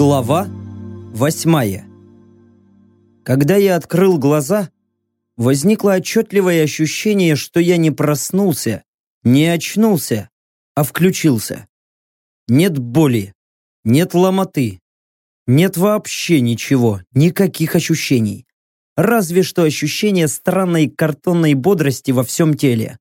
Глава восьмая Когда я открыл глаза, возникло отчетливое ощущение, что я не проснулся, не очнулся, а включился. Нет боли, нет ломоты, нет вообще ничего, никаких ощущений. Разве что ощущение странной картонной бодрости во всем теле.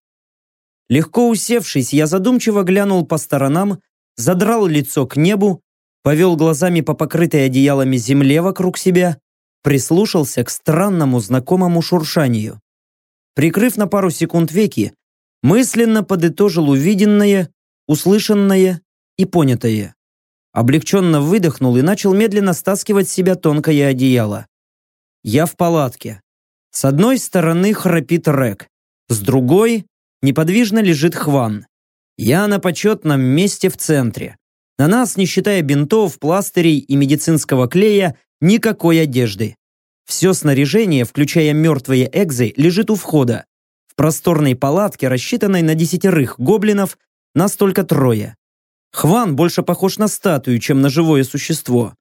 Легко усевшись, я задумчиво глянул по сторонам, задрал лицо к небу повел глазами по покрытой одеялами земле вокруг себя, прислушался к странному знакомому шуршанию. Прикрыв на пару секунд веки, мысленно подытожил увиденное, услышанное и понятое. Облегченно выдохнул и начал медленно стаскивать с себя тонкое одеяло. Я в палатке. С одной стороны храпит Рек, с другой неподвижно лежит Хван. Я на почетном месте в центре. На нас, не считая бинтов, пластырей и медицинского клея, никакой одежды. Все снаряжение, включая мертвые экзы, лежит у входа. В просторной палатке, рассчитанной на десятерых гоблинов, нас только трое. Хван больше похож на статую, чем на живое существо.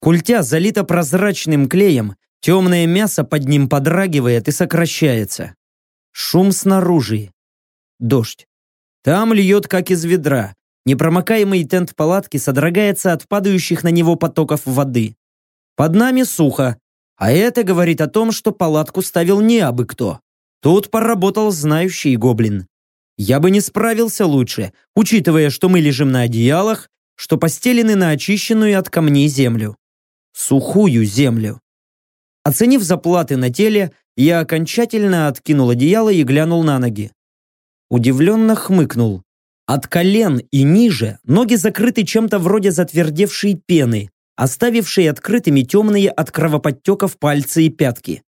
Культя залита прозрачным клеем, темное мясо под ним подрагивает и сокращается. Шум снаружи. Дождь. Там льет, как из ведра. Непромокаемый тент палатки содрогается от падающих на него потоков воды. Под нами сухо, а это говорит о том, что палатку ставил не абы кто. Тут поработал знающий гоблин. Я бы не справился лучше, учитывая, что мы лежим на одеялах, что постелены на очищенную от камней землю. Сухую землю. Оценив заплаты на теле, я окончательно откинул одеяло и глянул на ноги. Удивленно хмыкнул. От колен и ниже ноги закрыты чем-то вроде затвердевшей пены, оставившей открытыми темные от кровоподтеков пальцы и пятки.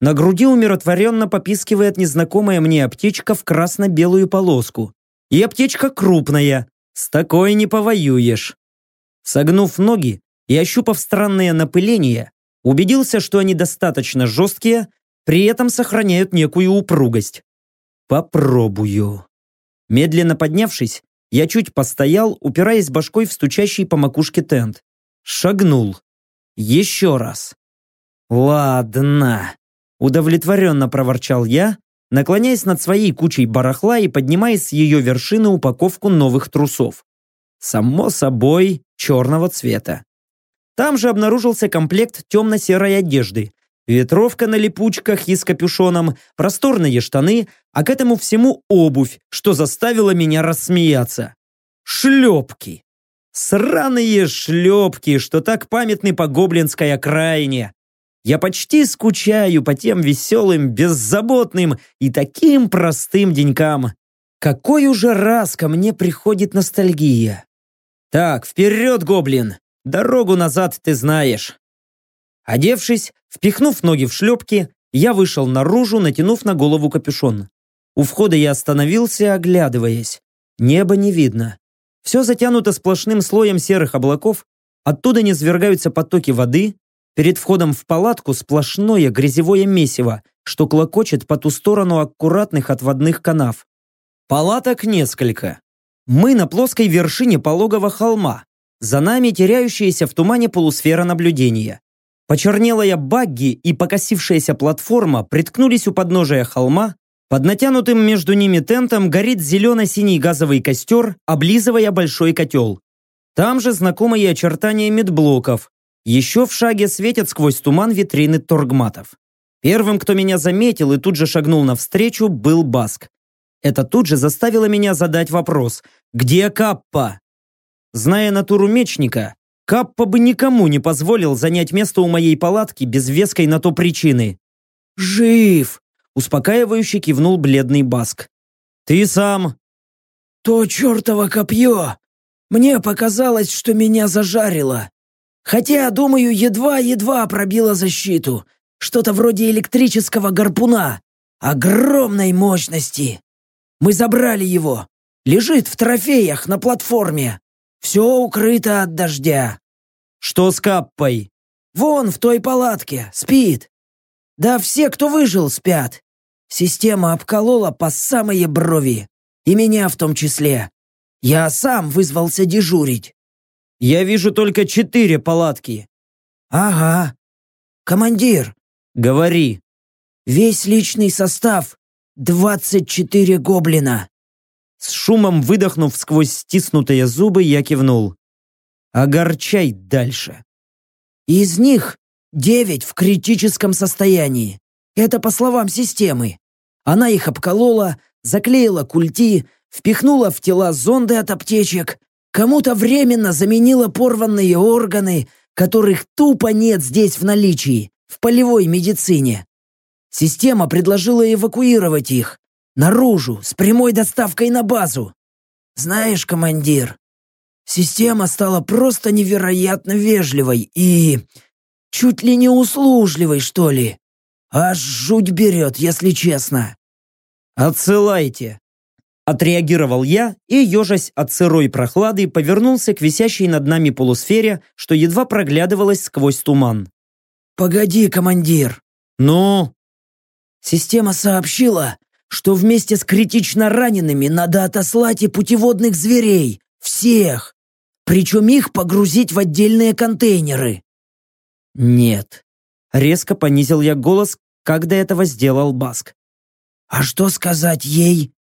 На груди умиротворенно попискивает незнакомая мне аптечка в красно-белую полоску. И аптечка крупная, с такой не повоюешь. Согнув ноги и ощупав странные напыления, убедился, что они достаточно жесткие, при этом сохраняют некую упругость. Попробую. Медленно поднявшись, я чуть постоял, упираясь башкой в стучащий по макушке тент. Шагнул. Еще раз. «Ладно», — удовлетворенно проворчал я, наклоняясь над своей кучей барахла и поднимая с ее вершины упаковку новых трусов. Само собой, черного цвета. Там же обнаружился комплект темно-серой одежды, Ветровка на липучках и с капюшоном, просторные штаны, а к этому всему обувь, что заставило меня рассмеяться. Шлепки. Сраные шлепки, что так памятны по гоблинской окраине. Я почти скучаю по тем веселым, беззаботным и таким простым денькам. Какой уже раз ко мне приходит ностальгия. Так, вперед, гоблин! Дорогу назад ты знаешь. Одевшись, впихнув ноги в шлепки, я вышел наружу, натянув на голову капюшон. У входа я остановился, оглядываясь. Небо не видно. Все затянуто сплошным слоем серых облаков, оттуда не свергаются потоки воды, перед входом в палатку сплошное грязевое месиво, что клокочет по ту сторону аккуратных отводных канав. Палаток несколько. Мы на плоской вершине пологого холма, за нами теряющаяся в тумане полусфера наблюдения. Почернелая багги и покосившаяся платформа приткнулись у подножия холма, под натянутым между ними тентом горит зелено-синий газовый костер, облизывая большой котел. Там же знакомые очертания медблоков. Еще в шаге светят сквозь туман витрины торгматов. Первым, кто меня заметил и тут же шагнул навстречу, был Баск. Это тут же заставило меня задать вопрос «Где Каппа?». Зная натуру мечника, Каппа бы никому не позволил занять место у моей палатки без веской на то причины. «Жив!» – успокаивающе кивнул бледный Баск. «Ты сам?» «То чертово копье! Мне показалось, что меня зажарило. Хотя, думаю, едва-едва пробило защиту. Что-то вроде электрического гарпуна. Огромной мощности. Мы забрали его. Лежит в трофеях на платформе. Все укрыто от дождя. Что с Каппой? Вон в той палатке, спит. Да все, кто выжил, спят. Система обколола по самые брови. И меня в том числе. Я сам вызвался дежурить. Я вижу только четыре палатки. Ага. Командир. Говори. Весь личный состав — двадцать четыре гоблина. С шумом выдохнув сквозь стиснутые зубы, я кивнул. Огорчай дальше. Из них девять в критическом состоянии. Это по словам системы. Она их обколола, заклеила культи, впихнула в тела зонды от аптечек, кому-то временно заменила порванные органы, которых тупо нет здесь в наличии, в полевой медицине. Система предложила эвакуировать их, наружу, с прямой доставкой на базу. Знаешь, командир, система стала просто невероятно вежливой и чуть ли не услужливой, что ли. Аж жуть берет, если честно. «Отсылайте!» Отреагировал я и, ежась от сырой прохлады, повернулся к висящей над нами полусфере, что едва проглядывалась сквозь туман. «Погоди, командир!» «Ну?» Система сообщила, что вместе с критично ранеными надо отослать и путеводных зверей. Всех. Причем их погрузить в отдельные контейнеры. «Нет». Резко понизил я голос, когда этого сделал Баск. «А что сказать ей?»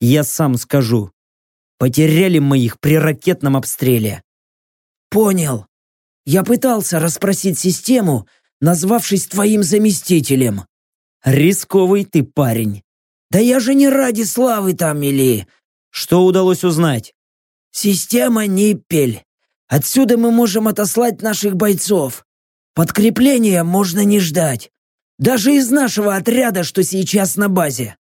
«Я сам скажу. Потеряли мы их при ракетном обстреле». «Понял. Я пытался расспросить систему, назвавшись твоим заместителем». «Рисковый ты парень». «Да я же не ради славы там, или...» «Что удалось узнать?» «Система Ниппель. Отсюда мы можем отослать наших бойцов. Подкрепления можно не ждать. Даже из нашего отряда, что сейчас на базе.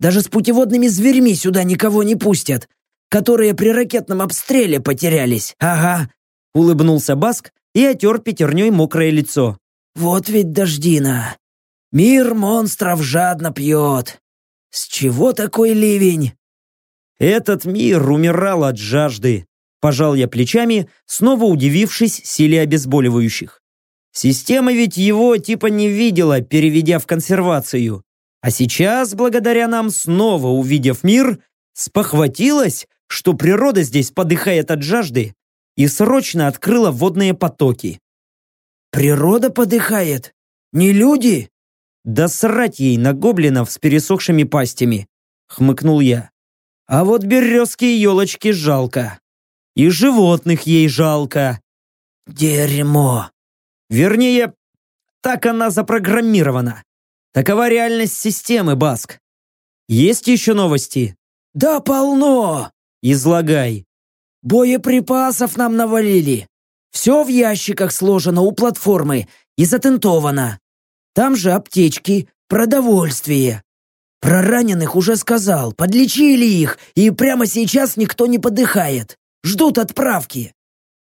Даже с путеводными зверьми сюда никого не пустят, которые при ракетном обстреле потерялись. Ага. Улыбнулся Баск и отер пятерней мокрое лицо. Вот ведь дождина. Мир монстров жадно пьет. С чего такой ливень? Этот мир умирал от жажды. Пожал я плечами, снова удивившись силе обезболивающих. Система ведь его типа не видела, переведя в консервацию. А сейчас, благодаря нам, снова увидев мир, спохватилась, что природа здесь подыхает от жажды и срочно открыла водные потоки. «Природа подыхает? Не люди?» «Да срать ей на гоблинов с пересохшими пастями!» — хмыкнул я. «А вот березки и елочки жалко. И животных ей жалко». «Дерьмо!» Вернее, так она запрограммирована. Такова реальность системы, Баск. Есть еще новости? Да полно! Излагай. Боеприпасов нам навалили. Все в ящиках сложено у платформы и затентовано. Там же аптечки, продовольствие. Про раненых уже сказал, подлечили их, и прямо сейчас никто не подыхает. Ждут отправки.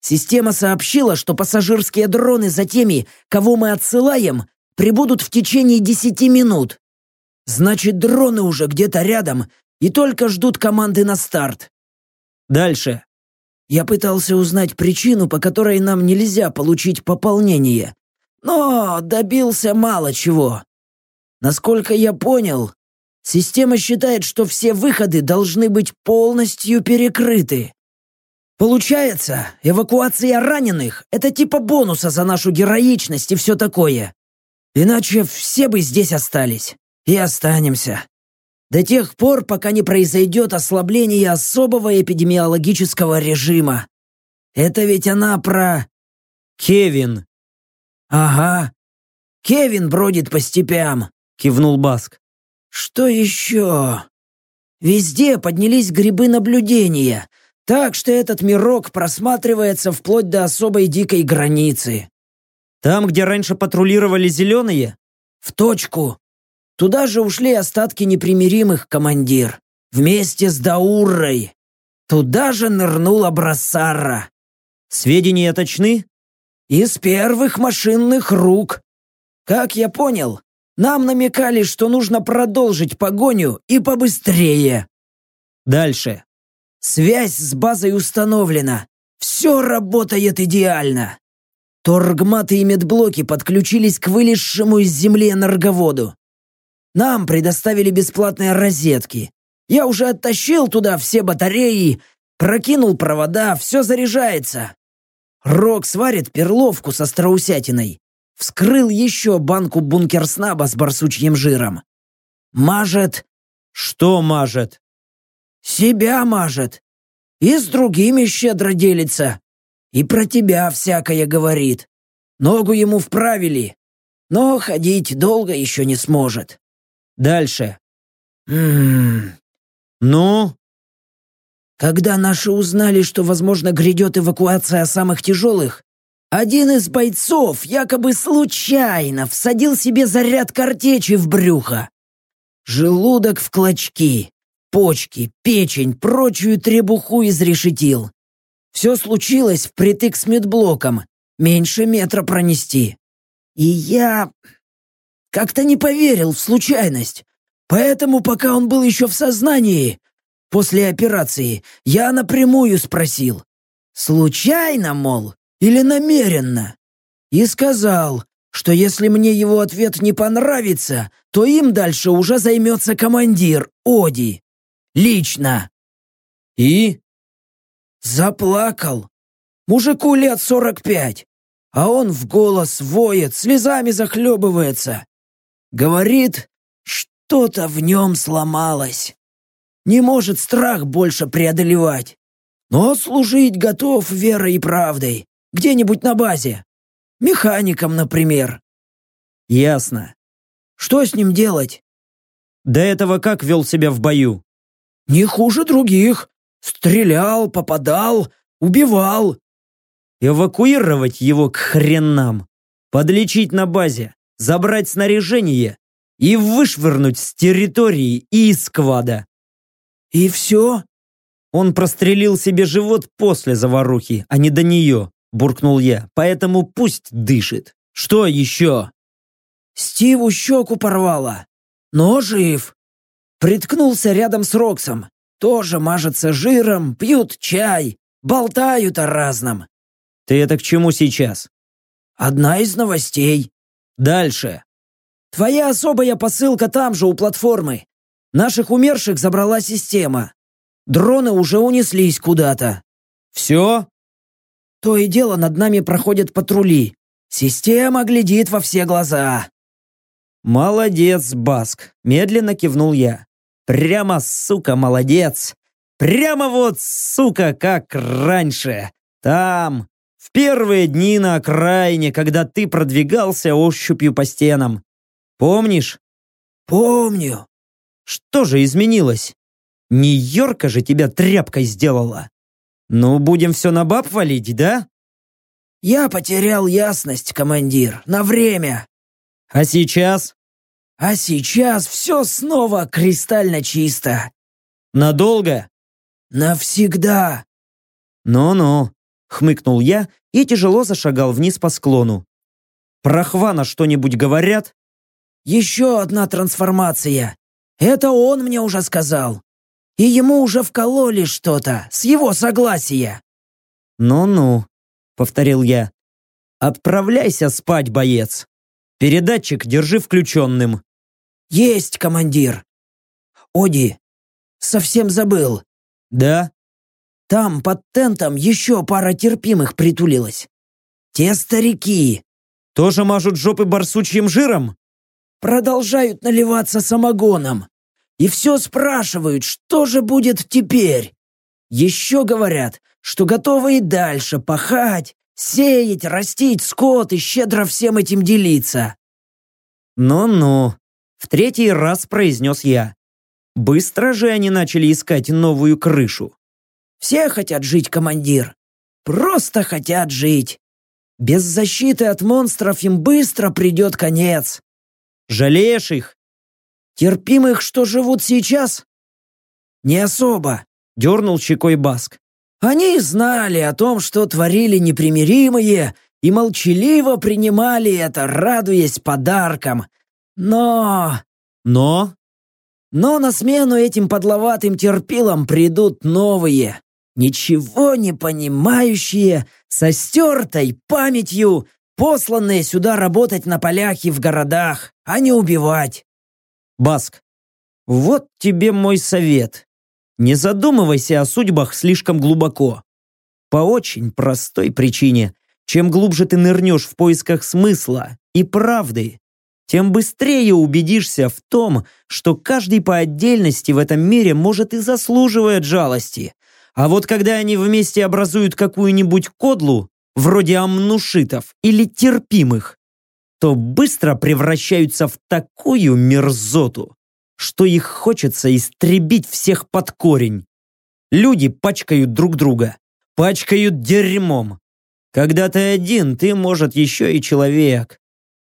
Система сообщила, что пассажирские дроны за теми, кого мы отсылаем, прибудут в течение десяти минут. Значит, дроны уже где-то рядом и только ждут команды на старт. Дальше. Я пытался узнать причину, по которой нам нельзя получить пополнение, но добился мало чего. Насколько я понял, система считает, что все выходы должны быть полностью перекрыты. Получается, эвакуация раненых — это типа бонуса за нашу героичность и все такое. Иначе все бы здесь остались. И останемся. До тех пор, пока не произойдет ослабление особого эпидемиологического режима. Это ведь она про... Кевин. Ага. Кевин бродит по степям, кивнул Баск. Что еще? Везде поднялись грибы наблюдения — так что этот мирок просматривается вплоть до особой дикой границы. Там, где раньше патрулировали зеленые? В точку. Туда же ушли остатки непримиримых, командир. Вместе с Дауррой. Туда же нырнула Брассара. Сведения точны? Из первых машинных рук. Как я понял, нам намекали, что нужно продолжить погоню и побыстрее. Дальше. Связь с базой установлена. Все работает идеально. Торгматы и медблоки подключились к вылезшему из земли энерговоду. Нам предоставили бесплатные розетки. Я уже оттащил туда все батареи, прокинул провода, все заряжается. Рок сварит перловку со страусятиной. Вскрыл еще банку бункерснаба с барсучьим жиром. Мажет... Что мажет? Себя мажет. И с другими щедро делится. И про тебя всякое говорит. Ногу ему вправили, но ходить долго еще не сможет. Дальше. Ммм... Ну? Когда наши узнали, что, возможно, грядет эвакуация самых тяжелых, один из бойцов якобы случайно всадил себе заряд картечи в брюхо. Желудок в клочки, почки, печень, прочую требуху изрешетил. Все случилось впритык с медблоком, меньше метра пронести. И я как-то не поверил в случайность. Поэтому, пока он был еще в сознании, после операции, я напрямую спросил. Случайно, мол, или намеренно? И сказал, что если мне его ответ не понравится, то им дальше уже займется командир Оди. Лично. И? Заплакал. Мужику лет сорок пять, а он в голос воет, слезами захлебывается. Говорит, что-то в нем сломалось. Не может страх больше преодолевать. Но служить готов верой и правдой. Где-нибудь на базе. Механиком, например. Ясно. Что с ним делать? До этого как вел себя в бою? Не хуже других. Стрелял, попадал, убивал. Эвакуировать его к хренам. Подлечить на базе, забрать снаряжение и вышвырнуть с территории и из сквада. И все? Он прострелил себе живот после заварухи, а не до нее, буркнул я, поэтому пусть дышит. Что еще? Стиву щеку порвало, но жив. Приткнулся рядом с Роксом. Тоже мажется жиром, пьют чай, болтают о разном. Ты это к чему сейчас? Одна из новостей. Дальше. Твоя особая посылка там же, у платформы. Наших умерших забрала система. Дроны уже унеслись куда-то. Все? То и дело над нами проходят патрули. Система глядит во все глаза. Молодец, Баск, медленно кивнул я. Прямо, сука, молодец. Прямо вот, сука, как раньше. Там, в первые дни на окраине, когда ты продвигался ощупью по стенам. Помнишь? Помню. Что же изменилось? Не Йорка же тебя тряпкой сделала. Ну, будем все на баб валить, да? Я потерял ясность, командир, на время. А сейчас? А сейчас все снова кристально чисто. Надолго? Навсегда. Ну-ну, хмыкнул я и тяжело зашагал вниз по склону. Про Хвана что-нибудь говорят? Еще одна трансформация. Это он мне уже сказал. И ему уже вкололи что-то, с его согласия. «Ну-ну», — повторил я. «Отправляйся спать, боец. Передатчик держи включенным». «Есть, командир». «Оди, совсем забыл». «Да?» «Там, под тентом, еще пара терпимых притулилась. Те старики». «Тоже мажут жопы барсучьим жиром?» продолжают наливаться самогоном. И все спрашивают, что же будет теперь. Еще говорят, что готовы и дальше пахать, сеять, растить скот и щедро всем этим делиться. «Ну-ну», — в третий раз произнес я. Быстро же они начали искать новую крышу. «Все хотят жить, командир. Просто хотят жить. Без защиты от монстров им быстро придет конец. Жалеешь их? Терпимых, что живут сейчас? Не особо, дернул щекой Баск. Они знали о том, что творили непримиримые, и молчаливо принимали это, радуясь подаркам. Но... Но? Но на смену этим подловатым терпилам придут новые, ничего не понимающие, со стертой памятью, посланные сюда работать на полях и в городах, а не убивать. Баск, вот тебе мой совет. Не задумывайся о судьбах слишком глубоко. По очень простой причине. Чем глубже ты нырнешь в поисках смысла и правды, тем быстрее убедишься в том, что каждый по отдельности в этом мире может и заслуживает жалости. А вот когда они вместе образуют какую-нибудь кодлу, вроде амнушитов или терпимых, то быстро превращаются в такую мерзоту, что их хочется истребить всех под корень. Люди пачкают друг друга, пачкают дерьмом. Когда ты один, ты, может, еще и человек.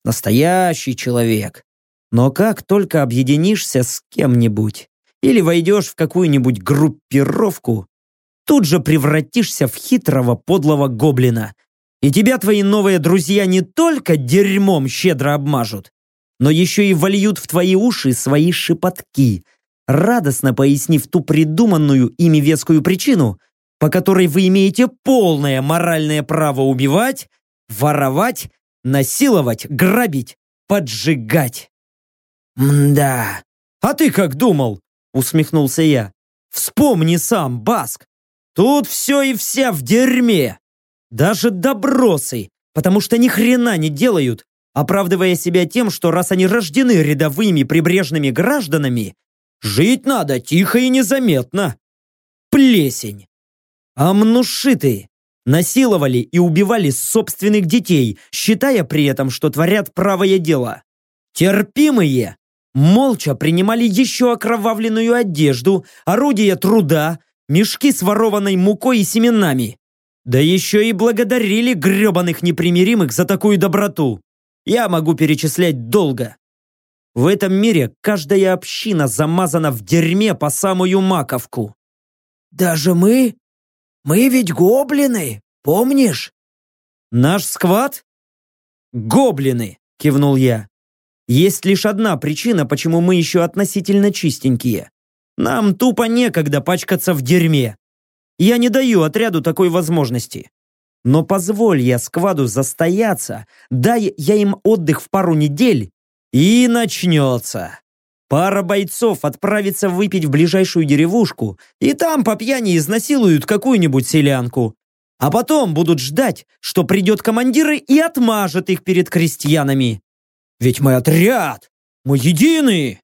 Настоящий человек. Но как только объединишься с кем-нибудь или войдешь в какую-нибудь группировку, тут же превратишься в хитрого подлого гоблина. И тебя твои новые друзья не только дерьмом щедро обмажут, но еще и вольют в твои уши свои шепотки, радостно пояснив ту придуманную ими вескую причину, по которой вы имеете полное моральное право убивать, воровать, насиловать, грабить, поджигать. «Мда». «А ты как думал?» — усмехнулся я. «Вспомни сам, Баск. Тут все и вся в дерьме. Даже добросы, потому что ни хрена не делают, оправдывая себя тем, что раз они рождены рядовыми прибрежными гражданами, жить надо тихо и незаметно. Плесень. Амнушиты насиловали и убивали собственных детей, считая при этом, что творят правое дело. Терпимые молча принимали еще окровавленную одежду, орудия труда, мешки с ворованной мукой и семенами. Да еще и благодарили гребаных непримиримых за такую доброту. Я могу перечислять долго. В этом мире каждая община замазана в дерьме по самую маковку. «Даже мы? Мы ведь гоблины, помнишь?» «Наш сквад?» «Гоблины», — кивнул я. «Есть лишь одна причина, почему мы еще относительно чистенькие. Нам тупо некогда пачкаться в дерьме. Я не даю отряду такой возможности. Но позволь я скваду застояться, дай я им отдых в пару недель, и начнется. Пара бойцов отправится выпить в ближайшую деревушку, и там по пьяни изнасилуют какую-нибудь селянку. А потом будут ждать, что придет командир и отмажет их перед крестьянами. Ведь мы отряд, мы единые.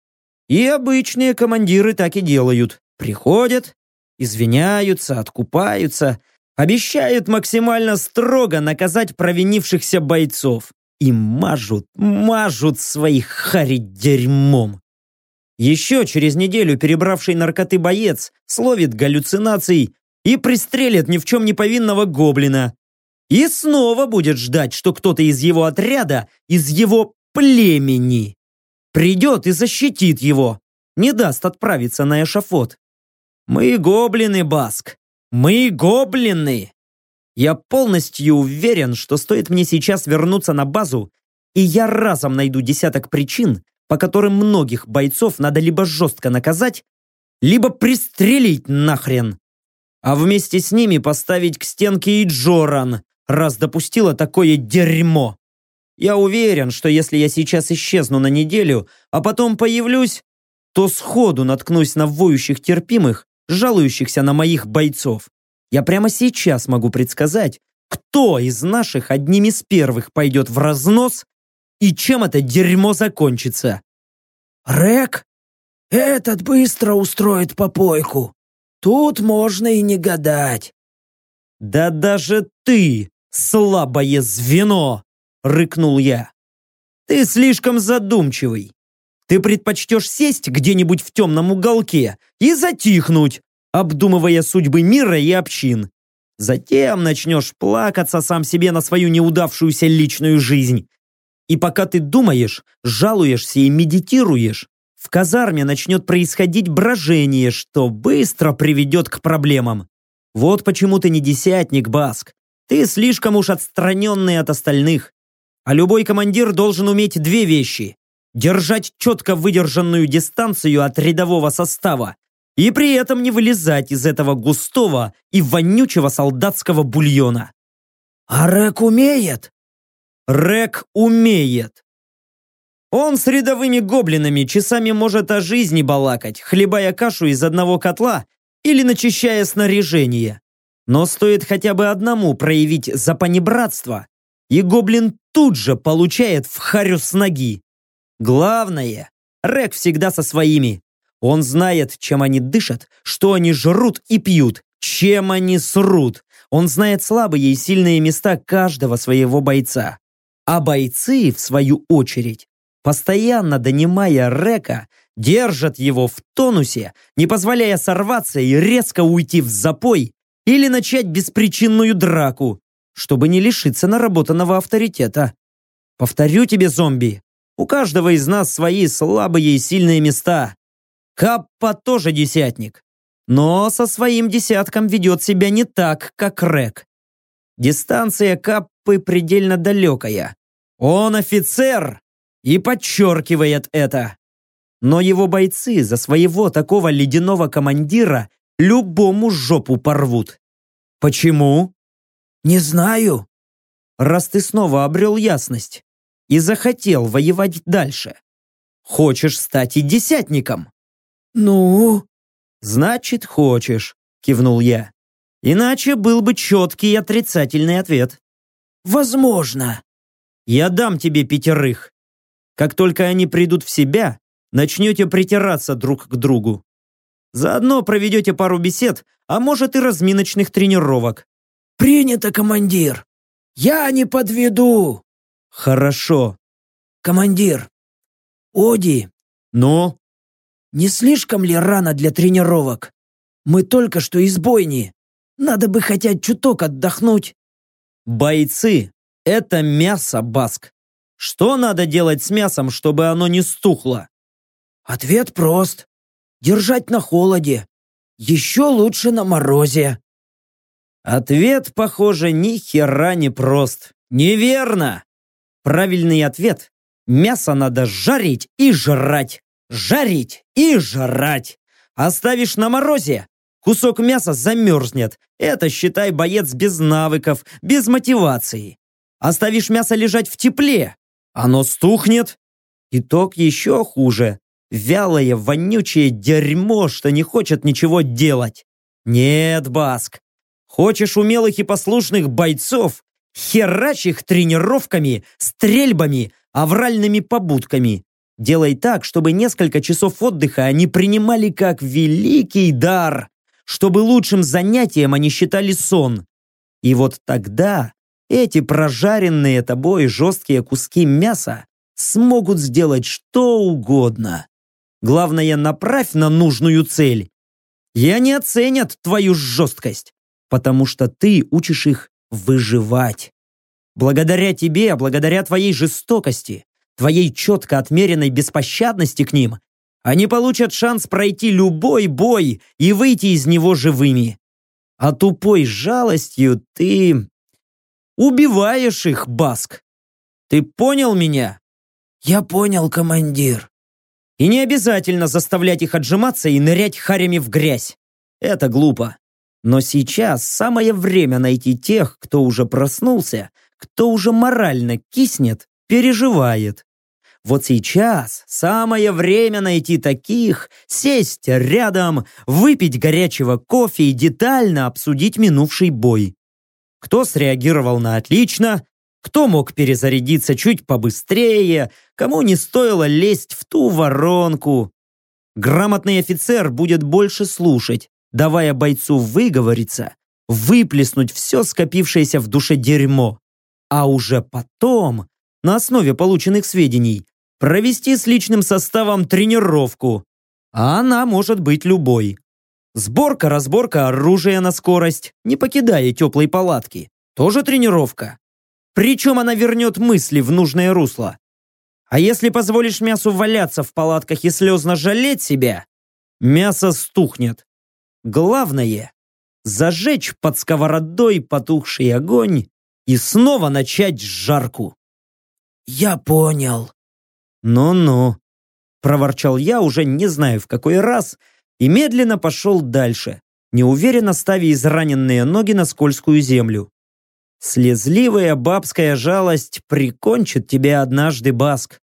И обычные командиры так и делают. Приходят, извиняются, откупаются, обещают максимально строго наказать провинившихся бойцов и мажут, мажут своих хари дерьмом. Еще через неделю перебравший наркоты боец словит галлюцинаций и пристрелит ни в чем не повинного гоблина. И снова будет ждать, что кто-то из его отряда, из его племени придет и защитит его, не даст отправиться на эшафот. Мы гоблины, Баск, мы гоблины. Я полностью уверен, что стоит мне сейчас вернуться на базу, и я разом найду десяток причин, по которым многих бойцов надо либо жестко наказать, либо пристрелить нахрен. А вместе с ними поставить к стенке и Джоран, раз допустила такое дерьмо. Я уверен, что если я сейчас исчезну на неделю, а потом появлюсь, то сходу наткнусь на воющих терпимых, жалующихся на моих бойцов. Я прямо сейчас могу предсказать, кто из наших одним из первых пойдет в разнос и чем это дерьмо закончится. Рек, этот быстро устроит попойку. Тут можно и не гадать. Да даже ты, слабое звено, — рыкнул я. «Ты слишком задумчивый. Ты предпочтешь сесть где-нибудь в темном уголке и затихнуть, обдумывая судьбы мира и общин. Затем начнешь плакаться сам себе на свою неудавшуюся личную жизнь. И пока ты думаешь, жалуешься и медитируешь, в казарме начнет происходить брожение, что быстро приведет к проблемам. Вот почему ты не десятник, Баск. Ты слишком уж отстраненный от остальных. А любой командир должен уметь две вещи. Держать четко выдержанную дистанцию от рядового состава и при этом не вылезать из этого густого и вонючего солдатского бульона. «Арек умеет?» Рек умеет. Он с рядовыми гоблинами часами может о жизни балакать, хлебая кашу из одного котла или начищая снаряжение. Но стоит хотя бы одному проявить запанибратство, и гоблин тут же получает в харю с ноги. Главное, Рек всегда со своими. Он знает, чем они дышат, что они жрут и пьют, чем они срут. Он знает слабые и сильные места каждого своего бойца. А бойцы, в свою очередь, постоянно донимая Река, держат его в тонусе, не позволяя сорваться и резко уйти в запой или начать беспричинную драку, чтобы не лишиться наработанного авторитета. Повторю тебе, зомби, у каждого из нас свои слабые и сильные места. Каппа тоже десятник, но со своим десятком ведет себя не так, как Рек. Дистанция Каппы предельно далекая. Он офицер и подчеркивает это. Но его бойцы за своего такого ледяного командира любому жопу порвут. Почему? Не знаю. Раз ты снова обрел ясность и захотел воевать дальше, хочешь стать и десятником? Ну? Значит, хочешь, кивнул я. Иначе был бы четкий отрицательный ответ. Возможно. Я дам тебе пятерых. Как только они придут в себя, начнете притираться друг к другу. Заодно проведете пару бесед, а может и разминочных тренировок. Принято, командир. Я не подведу. Хорошо. Командир. Оди. Ну? Не слишком ли рано для тренировок? Мы только что из бойни. Надо бы хотя чуток отдохнуть. Бойцы — это мясо, Баск. Что надо делать с мясом, чтобы оно не стухло? Ответ прост. Держать на холоде. Еще лучше на морозе. Ответ, похоже, ни хера не прост. Неверно. Правильный ответ. Мясо надо жарить и жрать. Жарить и жрать. Оставишь на морозе, кусок мяса замерзнет. Это, считай, боец без навыков, без мотивации. Оставишь мясо лежать в тепле, оно стухнет. Итог еще хуже. Вялое, вонючее дерьмо, что не хочет ничего делать. Нет, Баск. Хочешь умелых и послушных бойцов? Херач их тренировками, стрельбами, авральными побудками. Делай так, чтобы несколько часов отдыха они принимали как великий дар, чтобы лучшим занятием они считали сон. И вот тогда эти прожаренные тобой жесткие куски мяса смогут сделать что угодно. Главное, направь на нужную цель. И они оценят твою жесткость, потому что ты учишь их выживать. Благодаря тебе, благодаря твоей жестокости, твоей четко отмеренной беспощадности к ним, они получат шанс пройти любой бой и выйти из него живыми. А тупой жалостью ты убиваешь их, Баск. Ты понял меня? Я понял, командир. И не обязательно заставлять их отжиматься и нырять харями в грязь. Это глупо. Но сейчас самое время найти тех, кто уже проснулся, кто уже морально киснет, переживает. Вот сейчас самое время найти таких, сесть рядом, выпить горячего кофе и детально обсудить минувший бой. Кто среагировал на отлично, кто мог перезарядиться чуть побыстрее, кому не стоило лезть в ту воронку. Грамотный офицер будет больше слушать, давая бойцу выговориться, выплеснуть все скопившееся в душе дерьмо, а уже потом, на основе полученных сведений, провести с личным составом тренировку. А она может быть любой. Сборка-разборка оружия на скорость, не покидая теплой палатки. Тоже тренировка. Причем она вернет мысли в нужное русло. А если позволишь мясу валяться в палатках и слезно жалеть себя, мясо стухнет. Главное – зажечь под сковородой потухший огонь и снова начать жарку. «Я понял». «Ну-ну», – проворчал я уже не знаю в какой раз и медленно пошел дальше, неуверенно ставя израненные ноги на скользкую землю. Слезливая бабская жалость прикончит тебя однажды, Баск.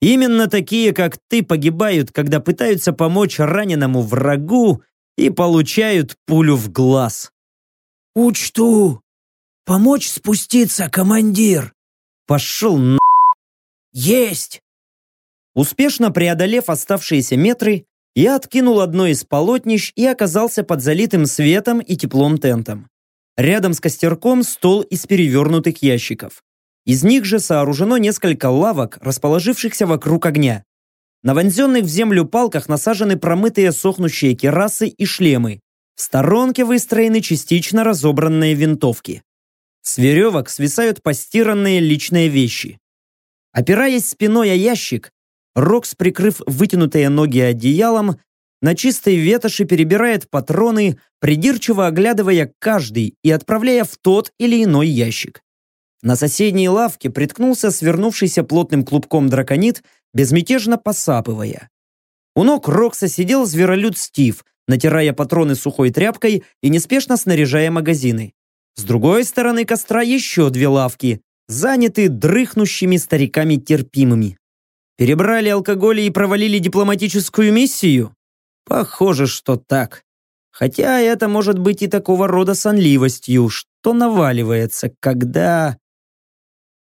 Именно такие, как ты, погибают, когда пытаются помочь раненому врагу и получают пулю в глаз. «Учту! Помочь спуститься, командир!» Пошел на... «Есть!» Успешно преодолев оставшиеся метры, я откинул одно из полотнищ и оказался под залитым светом и теплом тентом. Рядом с костерком стол из перевернутых ящиков. Из них же сооружено несколько лавок, расположившихся вокруг огня. На вонзенных в землю палках насажены промытые сохнущие керасы и шлемы. В сторонке выстроены частично разобранные винтовки. С веревок свисают постиранные личные вещи. Опираясь спиной о ящик, Рокс, прикрыв вытянутые ноги одеялом, на чистой ветоши перебирает патроны, придирчиво оглядывая каждый и отправляя в тот или иной ящик. На соседней лавке приткнулся свернувшийся плотным клубком драконит, безмятежно посапывая. У ног Рокса сидел зверолюд Стив, натирая патроны сухой тряпкой и неспешно снаряжая магазины. С другой стороны костра еще две лавки, заняты дрыхнущими стариками терпимыми. Перебрали алкоголь и провалили дипломатическую миссию? Похоже, что так. Хотя это может быть и такого рода сонливостью, что наваливается, когда...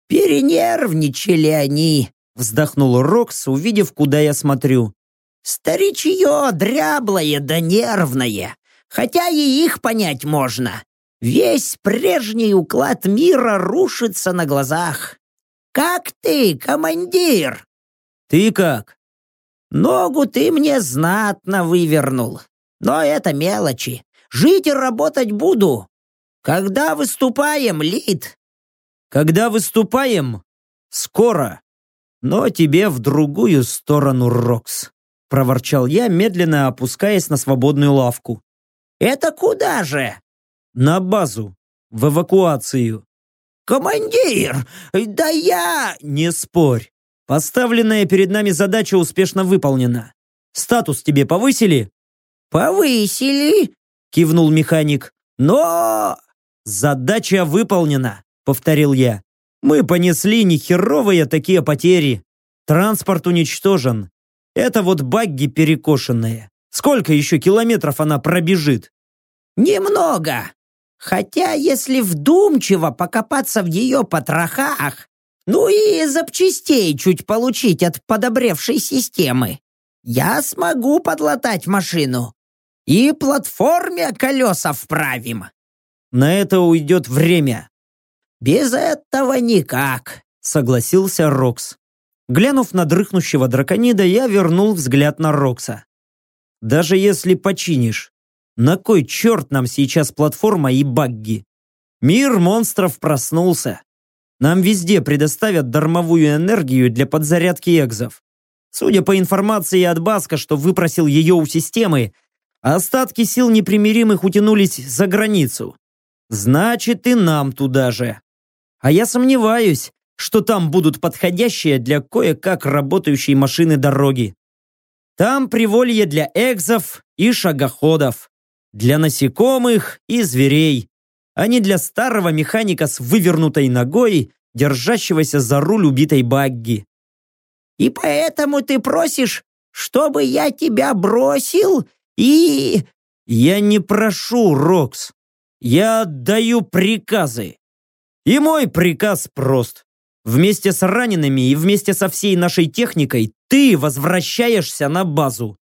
«Перенервничали они», — вздохнул Рокс, увидев, куда я смотрю. «Старичье дряблое да нервное, хотя и их понять можно. Весь прежний уклад мира рушится на глазах. Как ты, командир?» «Ты как?» «Ногу ты мне знатно вывернул. Но это мелочи. Жить и работать буду. Когда выступаем, Лид?» «Когда выступаем? Скоро. Но тебе в другую сторону, Рокс», проворчал я, медленно опускаясь на свободную лавку. «Это куда же?» «На базу. В эвакуацию». «Командир, да я...» «Не спорь. Поставленная перед нами задача успешно выполнена. Статус тебе повысили? Повысили, кивнул механик. Но задача выполнена, повторил я. Мы понесли нехеровые такие потери. Транспорт уничтожен. Это вот багги перекошенные. Сколько еще километров она пробежит? Немного. Хотя, если вдумчиво покопаться в ее потрохах, ну и запчастей чуть получить от подобревшей системы. Я смогу подлатать машину. И платформе колеса вправим. На это уйдет время. Без этого никак, согласился Рокс. Глянув на дрыхнущего драконида, я вернул взгляд на Рокса. Даже если починишь, на кой черт нам сейчас платформа и багги? Мир монстров проснулся. Нам везде предоставят дармовую энергию для подзарядки экзов. Судя по информации от Баска, что выпросил ее у системы, остатки сил непримиримых утянулись за границу. Значит, и нам туда же. А я сомневаюсь, что там будут подходящие для кое-как работающей машины дороги. Там приволье для экзов и шагоходов, для насекомых и зверей, а не для старого механика с вывернутой ногой, держащегося за руль убитой багги. «И поэтому ты просишь, чтобы я тебя бросил и...» «Я не прошу, Рокс. Я отдаю приказы. И мой приказ прост. Вместе с ранеными и вместе со всей нашей техникой ты возвращаешься на базу.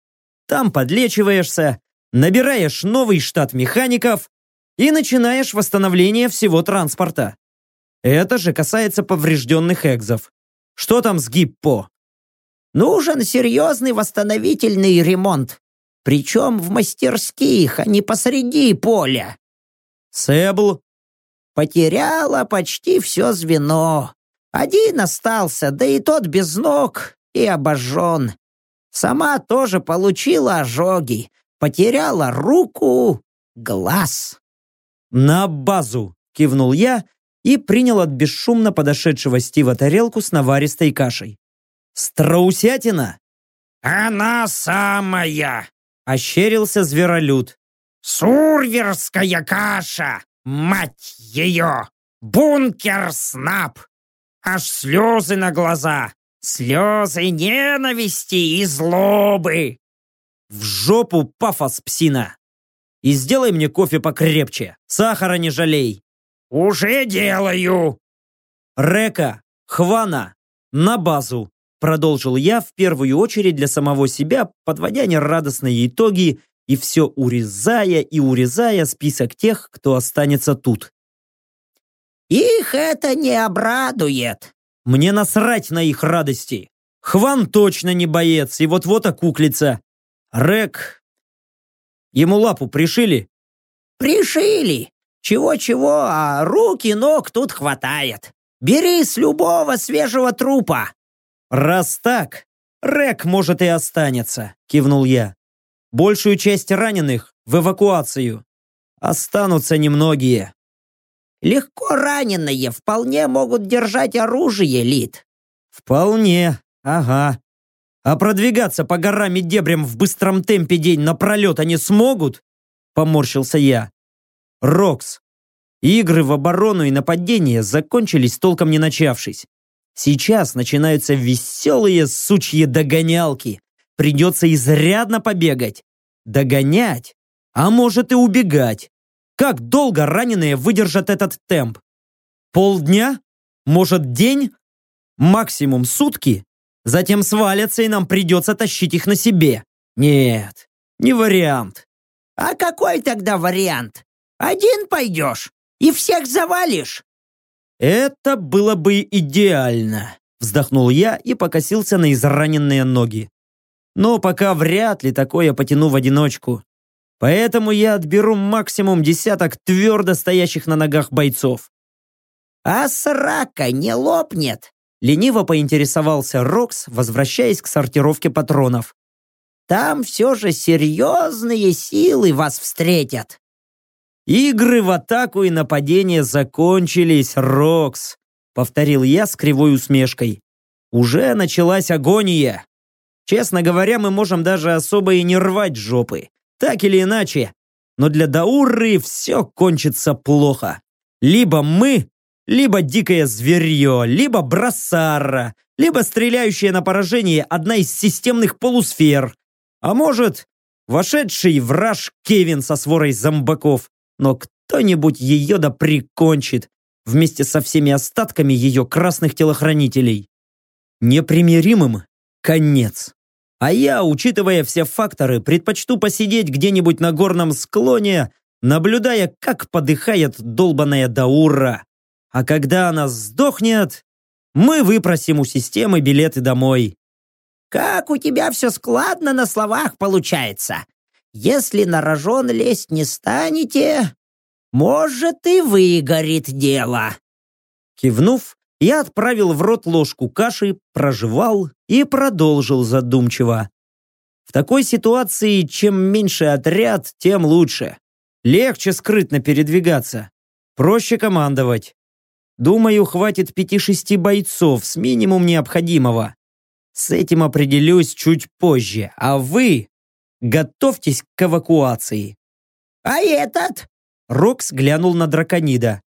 Там подлечиваешься, набираешь новый штат механиков, и начинаешь восстановление всего транспорта. Это же касается поврежденных экзов. Что там с Гиппо? Нужен серьезный восстановительный ремонт. Причем в мастерских, а не посреди поля. Сэбл? Потеряла почти все звено. Один остался, да и тот без ног и обожжен. Сама тоже получила ожоги. Потеряла руку, глаз. «На базу!» – кивнул я и принял от бесшумно подошедшего Стива тарелку с наваристой кашей. «Страусятина?» «Она самая!» – ощерился зверолюд. «Сурверская каша, мать ее!» Бункер Снап! Аж слезы на глаза! Слезы ненависти и злобы!» В жопу пафос, псина! И сделай мне кофе покрепче, сахара не жалей. «Уже делаю!» Река, Хвана, на базу, продолжил я в первую очередь для самого себя, подводя нерадостные итоги и все урезая и урезая список тех, кто останется тут. «Их это не обрадует!» Мне насрать на их радости. Хван точно не боец и вот-вот окуклится. Рек... Ему лапу пришили? «Пришили! Чего-чего, а руки, ног тут хватает. Бери с любого свежего трупа!» «Раз так, Рек, может, и останется», — кивнул я. «Большую часть раненых в эвакуацию. Останутся немногие». «Легко раненые вполне могут держать оружие, Лид». «Вполне, ага. А продвигаться по горам и дебрям в быстром темпе день напролет они смогут?» Поморщился я. «Рокс, игры в оборону и нападение закончились толком не начавшись. Сейчас начинаются веселые сучьи догонялки. Придется изрядно побегать. Догонять, а может и убегать. Как долго раненые выдержат этот темп? Полдня? Может день? Максимум сутки? Затем свалятся, и нам придется тащить их на себе. Нет, не вариант. А какой тогда вариант? Один пойдешь и всех завалишь? «Это было бы идеально», — вздохнул я и покосился на израненные ноги. «Но пока вряд ли такое потяну в одиночку. Поэтому я отберу максимум десяток твердо стоящих на ногах бойцов». «А срака не лопнет?» Лениво поинтересовался Рокс, возвращаясь к сортировке патронов. «Там все же серьезные силы вас встретят». «Игры в атаку и нападение закончились, Рокс», повторил я с кривой усмешкой. «Уже началась агония. Честно говоря, мы можем даже особо и не рвать жопы. Так или иначе. Но для Дауры все кончится плохо. Либо мы, либо дикое зверье, либо бросара, либо стреляющая на поражение одна из системных полусфер. А может, вошедший враж Кевин со сворой зомбаков но кто-нибудь ее да прикончит вместе со всеми остатками ее красных телохранителей. Непримиримым конец. А я, учитывая все факторы, предпочту посидеть где-нибудь на горном склоне, наблюдая, как подыхает долбаная Даура. А когда она сдохнет, мы выпросим у системы билеты домой. «Как у тебя все складно на словах получается. Если на рожон лезть не станете, может и выгорит дело». Кивнув, я отправил в рот ложку каши, прожевал и продолжил задумчиво. В такой ситуации, чем меньше отряд, тем лучше. Легче скрытно передвигаться. Проще командовать. Думаю, хватит пяти-шести бойцов с минимум необходимого. С этим определюсь чуть позже, а вы Готовьтесь к эвакуации. А этот? Рокс глянул на драконида.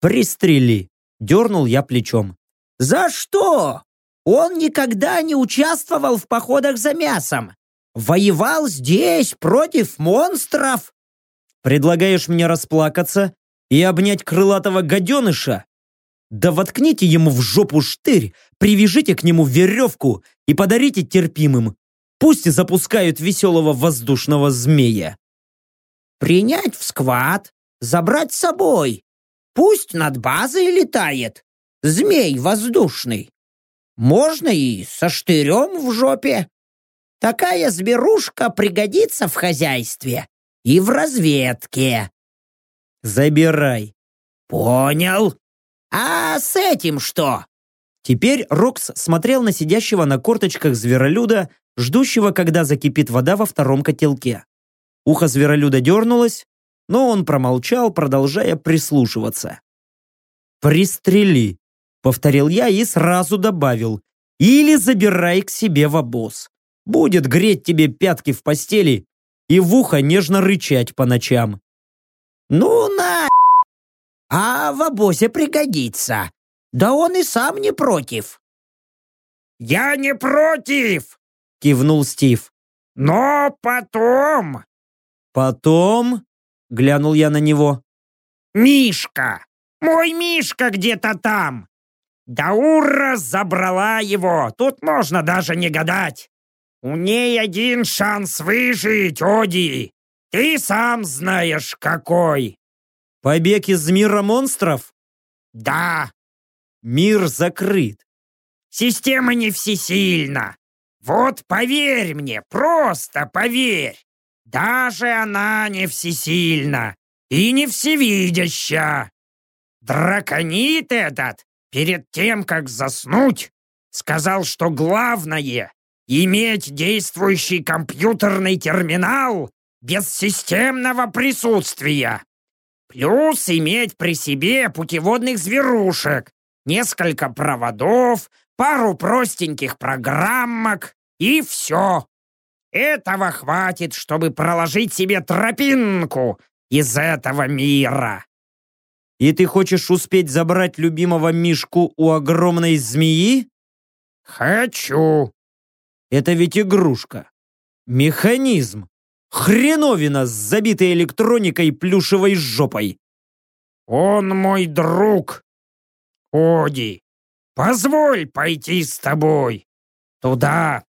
Пристрели. Дернул я плечом. За что? Он никогда не участвовал в походах за мясом. Воевал здесь против монстров. Предлагаешь мне расплакаться и обнять крылатого гаденыша? Да воткните ему в жопу штырь, привяжите к нему веревку и подарите терпимым. Пусть запускают веселого воздушного змея. Принять в сквад, забрать с собой. Пусть над базой летает. Змей воздушный. Можно и со штырем в жопе. Такая зверушка пригодится в хозяйстве и в разведке. Забирай. Понял. А с этим что? Теперь Рокс смотрел на сидящего на корточках зверолюда ждущего, когда закипит вода во втором котелке. Ухо зверолюда дернулось, но он промолчал, продолжая прислушиваться. «Пристрели», — повторил я и сразу добавил, «или забирай к себе в обоз. Будет греть тебе пятки в постели и в ухо нежно рычать по ночам». «Ну на!» а в обозе пригодится. Да он и сам не против». «Я не против!» — кивнул Стив. «Но потом...» «Потом?» — глянул я на него. «Мишка! Мой Мишка где-то там! Даура забрала его, тут можно даже не гадать. У ней один шанс выжить, Оди. Ты сам знаешь, какой. Побег из мира монстров? Да. Мир закрыт. Система не всесильна. Вот поверь мне, просто поверь. Даже она не всесильна и не всевидяща. Драконит этот перед тем, как заснуть, сказал, что главное — иметь действующий компьютерный терминал без системного присутствия. Плюс иметь при себе путеводных зверушек, несколько проводов, пару простеньких программок и все. Этого хватит, чтобы проложить себе тропинку из этого мира. И ты хочешь успеть забрать любимого Мишку у огромной змеи? Хочу. Это ведь игрушка. Механизм. Хреновина с забитой электроникой плюшевой жопой. Он мой друг. Оди, позволь пойти с тобой. Туда,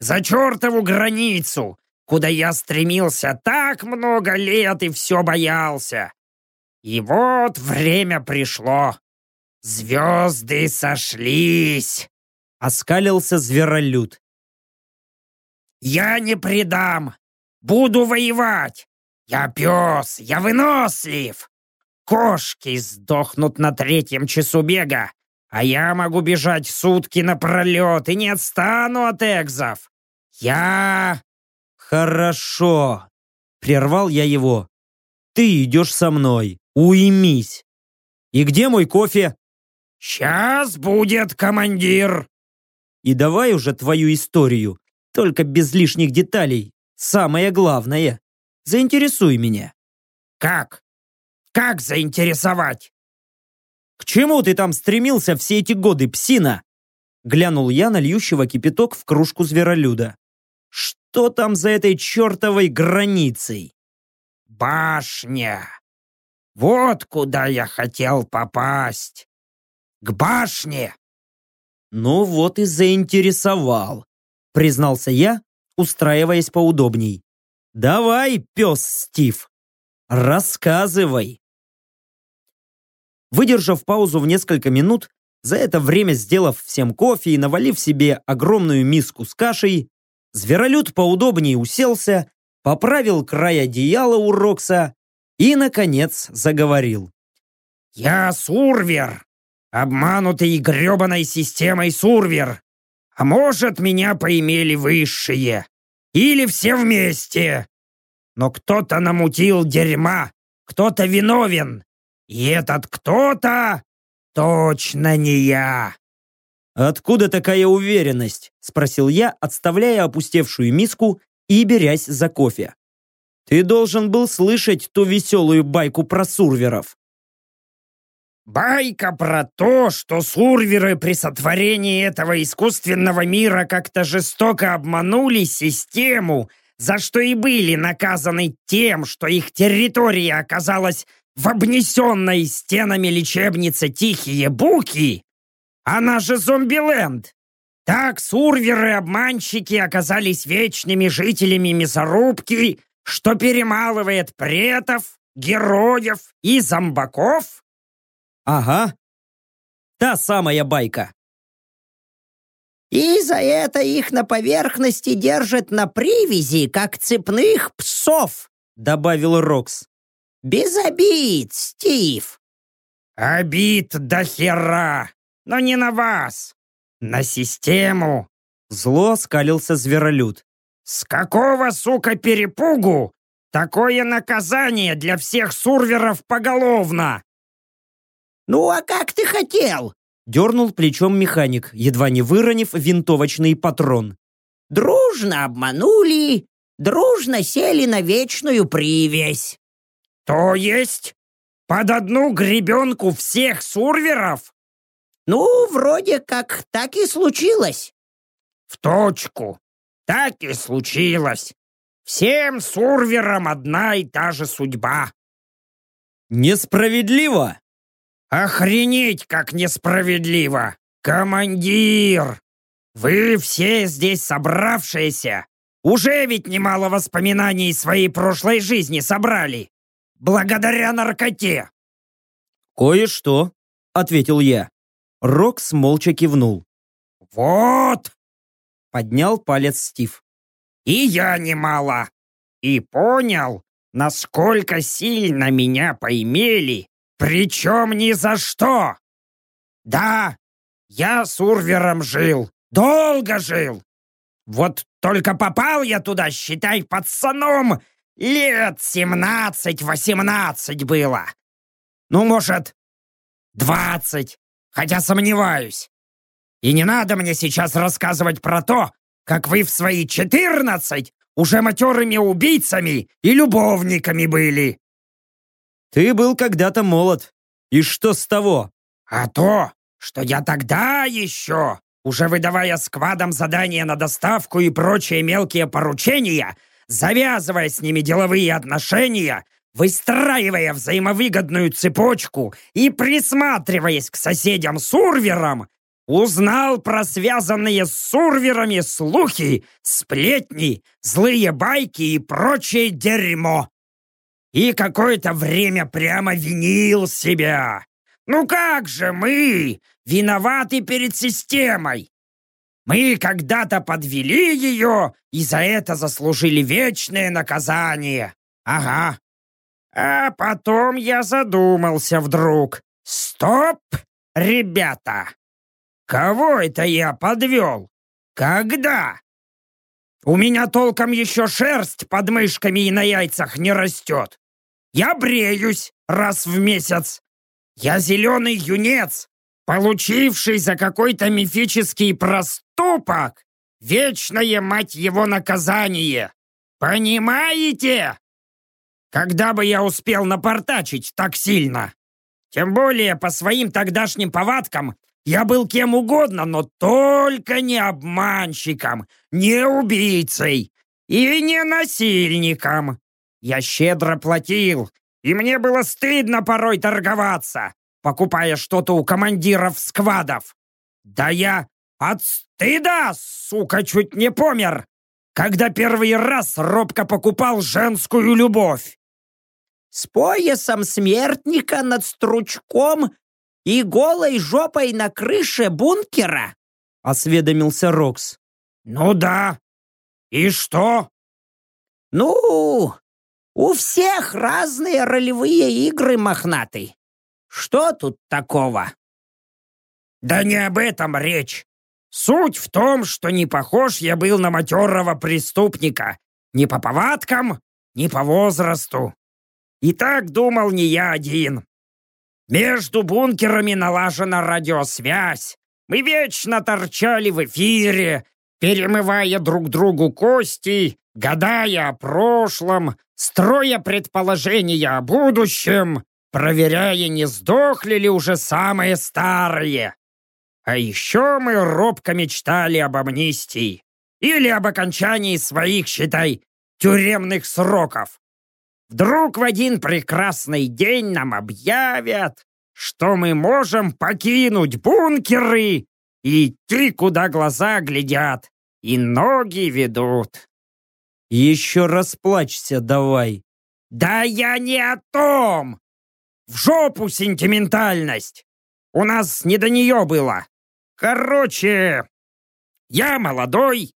за чертову границу, куда я стремился так много лет и все боялся. И вот время пришло. Звезды сошлись. Оскалился зверолюд. Я не предам. Буду воевать. Я пес, я вынослив. Кошки сдохнут на третьем часу бега, а я могу бежать сутки напролет и не отстану от экзов. Я... Хорошо. Прервал я его. Ты идешь со мной. Уймись. И где мой кофе? Сейчас будет, командир. И давай уже твою историю, только без лишних деталей. Самое главное. Заинтересуй меня. Как? Как заинтересовать? К чему ты там стремился все эти годы, псина? Глянул я на льющего кипяток в кружку зверолюда. Что там за этой чертовой границей? Башня. Вот куда я хотел попасть. К башне. Ну вот и заинтересовал, признался я, устраиваясь поудобней. Давай, пес Стив, рассказывай. Выдержав паузу в несколько минут, за это время сделав всем кофе и навалив себе огромную миску с кашей, зверолюд поудобнее уселся, поправил край одеяла у Рокса и, наконец, заговорил. «Я Сурвер, обманутый гребаной системой Сурвер. А может, меня поимели высшие. Или все вместе. Но кто-то намутил дерьма, кто-то виновен. И этот кто-то точно не я». «Откуда такая уверенность?» – спросил я, отставляя опустевшую миску и берясь за кофе. Ты должен был слышать ту веселую байку про сурверов. Байка про то, что сурверы при сотворении этого искусственного мира как-то жестоко обманули систему, за что и были наказаны тем, что их территория оказалась в обнесенной стенами лечебницы Тихие Буки, она же Зомбиленд. Так сурверы-обманщики оказались вечными жителями мясорубки что перемалывает претов, героев и зомбаков? Ага, та самая байка. И за это их на поверхности держат на привязи, как цепных псов, добавил Рокс. Без обид, Стив. Обид до хера, но не на вас, на систему. Зло скалился зверолюд. С какого, сука, перепугу? Такое наказание для всех сурверов поголовно!» «Ну а как ты хотел?» Дернул плечом механик, едва не выронив винтовочный патрон. «Дружно обманули, дружно сели на вечную привязь». «То есть?» Под одну гребенку всех сурверов? Ну, вроде как так и случилось. В точку. Так и случилось. Всем сурверам одна и та же судьба. Несправедливо! Охренеть, как несправедливо! Командир! Вы все здесь собравшиеся уже ведь немало воспоминаний своей прошлой жизни собрали. Благодаря наркоте. Кое-что, ответил я. Рокс молча кивнул. Вот! Поднял палец Стив. И я немало. И понял, насколько сильно меня поимели, причем ни за что. Да, я с Урвером жил, долго жил. Вот только попал я туда, считай, пацаном, лет семнадцать-восемнадцать было. Ну, может, двадцать, хотя сомневаюсь. И не надо мне сейчас рассказывать про то, как вы в свои четырнадцать уже матерыми убийцами и любовниками были. Ты был когда-то молод. И что с того? А то, что я тогда еще уже выдавая сквадам задания на доставку и прочие мелкие поручения, завязывая с ними деловые отношения, выстраивая взаимовыгодную цепочку и присматриваясь к соседям-сурверам, узнал про связанные с сурверами слухи, сплетни, злые байки и прочее дерьмо. И какое-то время прямо винил себя. Ну как же мы, виноваты перед системой. Мы когда-то подвели ее и за это заслужили вечное наказание. Ага. А потом я задумался вдруг. Стоп, ребята! Кого это я подвел? Когда? У меня толком еще шерсть под мышками и на яйцах не растет. Я бреюсь раз в месяц. Я зеленый юнец, получивший за какой-то мифический проступок вечное, мать его, наказание. Понимаете? Когда бы я успел напортачить так сильно? Тем более по своим тогдашним повадкам я был кем угодно, но только не обманщиком, не убийцей и не насильником. Я щедро платил, и мне было стыдно порой торговаться покупая что-то у командиров сквадов. Да я от стыда, сука, чуть не помер, когда первый раз робко покупал женскую любовь. С поясом смертника над стручком и голой жопой на крыше бункера? Осведомился Рокс. Ну да. И что? Ну, у всех разные ролевые игры, мохнатый. Что тут такого?» «Да не об этом речь. Суть в том, что не похож я был на матерого преступника. Ни по повадкам, ни по возрасту. И так думал не я один. Между бункерами налажена радиосвязь. Мы вечно торчали в эфире, перемывая друг другу кости, гадая о прошлом, строя предположения о будущем проверяя, не сдохли ли уже самые старые. А еще мы робко мечтали об амнистии или об окончании своих, считай, тюремных сроков. Вдруг в один прекрасный день нам объявят, что мы можем покинуть бункеры и идти, куда глаза глядят и ноги ведут. Еще расплачься давай. Да я не о том! В жопу сентиментальность! У нас не до нее было. Короче, я молодой,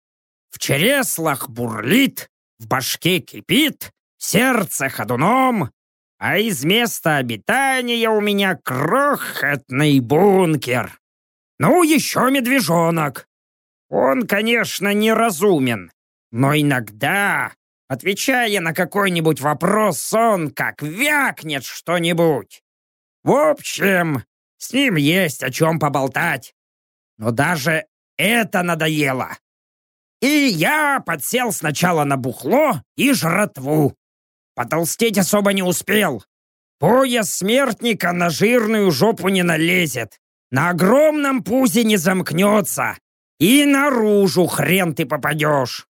в череслах бурлит, в башке кипит, сердце ходуном, а из места обитания у меня крохотный бункер. Ну, еще медвежонок. Он, конечно, неразумен, но иногда Отвечая на какой-нибудь вопрос, он как вякнет что-нибудь. В общем, с ним есть о чем поболтать. Но даже это надоело. И я подсел сначала на бухло и жратву. Потолстеть особо не успел. Пояс смертника на жирную жопу не налезет, на огромном пузе не замкнется, и наружу хрен ты попадешь.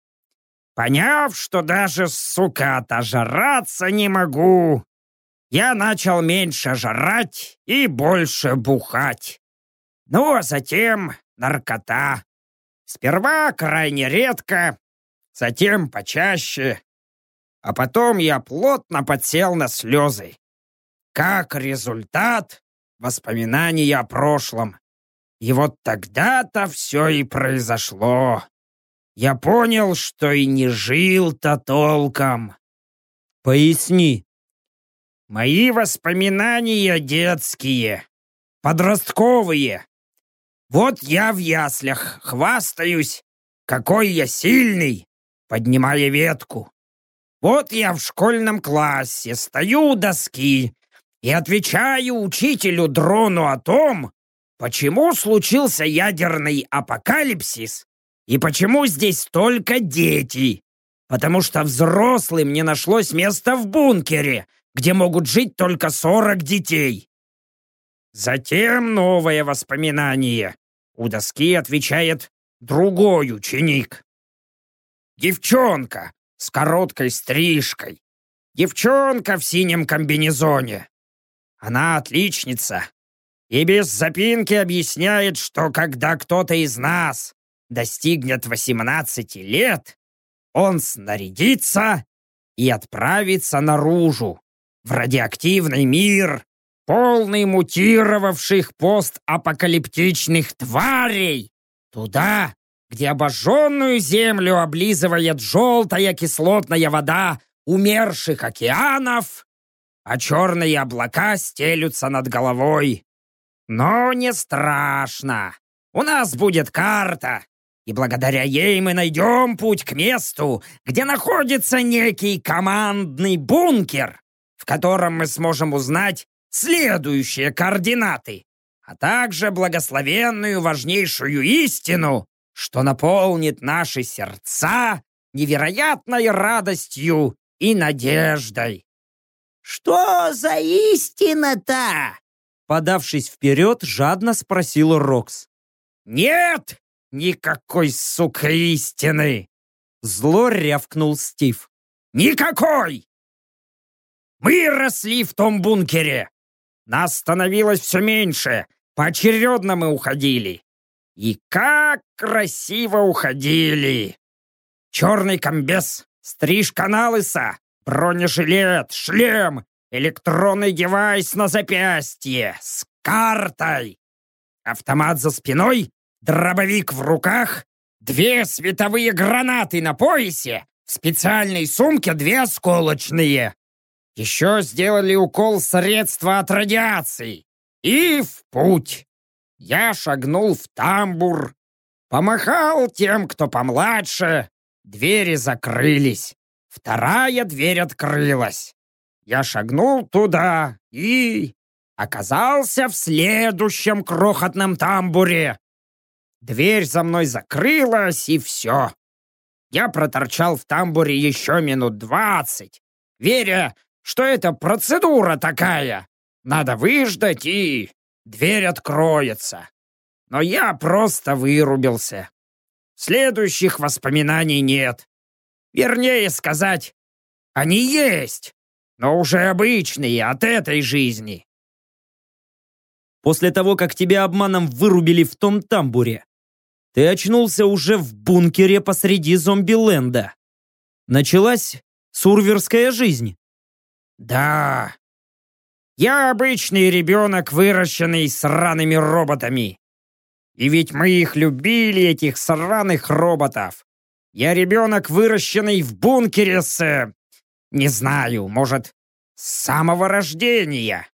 Поняв, что даже, сука, отожраться не могу, я начал меньше жрать и больше бухать. Ну, а затем наркота. Сперва крайне редко, затем почаще, а потом я плотно подсел на слезы. Как результат, воспоминания о прошлом. И вот тогда-то все и произошло. Я понял, что и не жил-то толком. Поясни. Мои воспоминания детские, подростковые. Вот я в яслях хвастаюсь, какой я сильный, поднимая ветку. Вот я в школьном классе стою у доски и отвечаю учителю Дрону о том, почему случился ядерный апокалипсис и почему здесь только дети. Потому что взрослым не нашлось места в бункере, где могут жить только 40 детей. Затем новое воспоминание. У доски отвечает другой ученик. Девчонка с короткой стрижкой. Девчонка в синем комбинезоне. Она отличница. И без запинки объясняет, что когда кто-то из нас достигнет 18 лет, он снарядится и отправится наружу, в радиоактивный мир, полный мутировавших постапокалиптичных тварей, туда, где обожженную землю облизывает желтая кислотная вода умерших океанов, а черные облака стелются над головой. Но не страшно. У нас будет карта, и благодаря ей мы найдем путь к месту, где находится некий командный бункер, в котором мы сможем узнать следующие координаты, а также благословенную важнейшую истину, что наполнит наши сердца невероятной радостью и надеждой. «Что за истина-то?» Подавшись вперед, жадно спросил Рокс. «Нет никакой, сука, истины!» Зло рявкнул Стив. «Никакой! Мы росли в том бункере. Нас становилось все меньше. Поочередно мы уходили. И как красиво уходили! Черный комбез, стрижка на лысо, бронежилет, шлем, электронный девайс на запястье с картой, автомат за спиной, дробовик в руках, две световые гранаты на поясе, в специальной сумке две осколочные. Еще сделали укол средства от радиации. И в путь. Я шагнул в тамбур, помахал тем, кто помладше. Двери закрылись. Вторая дверь открылась. Я шагнул туда и оказался в следующем крохотном тамбуре. Дверь за мной закрылась, и все. Я проторчал в тамбуре еще минут двадцать, веря, что это процедура такая. Надо выждать, и дверь откроется. Но я просто вырубился. Следующих воспоминаний нет. Вернее сказать, они есть, но уже обычные от этой жизни. После того, как тебя обманом вырубили в том тамбуре, ты очнулся уже в бункере посреди зомби-ленда. Началась сурверская жизнь. Да. Я обычный ребенок, выращенный сраными роботами. И ведь мы их любили, этих сраных роботов. Я ребенок, выращенный в бункере с... Не знаю, может, с самого рождения.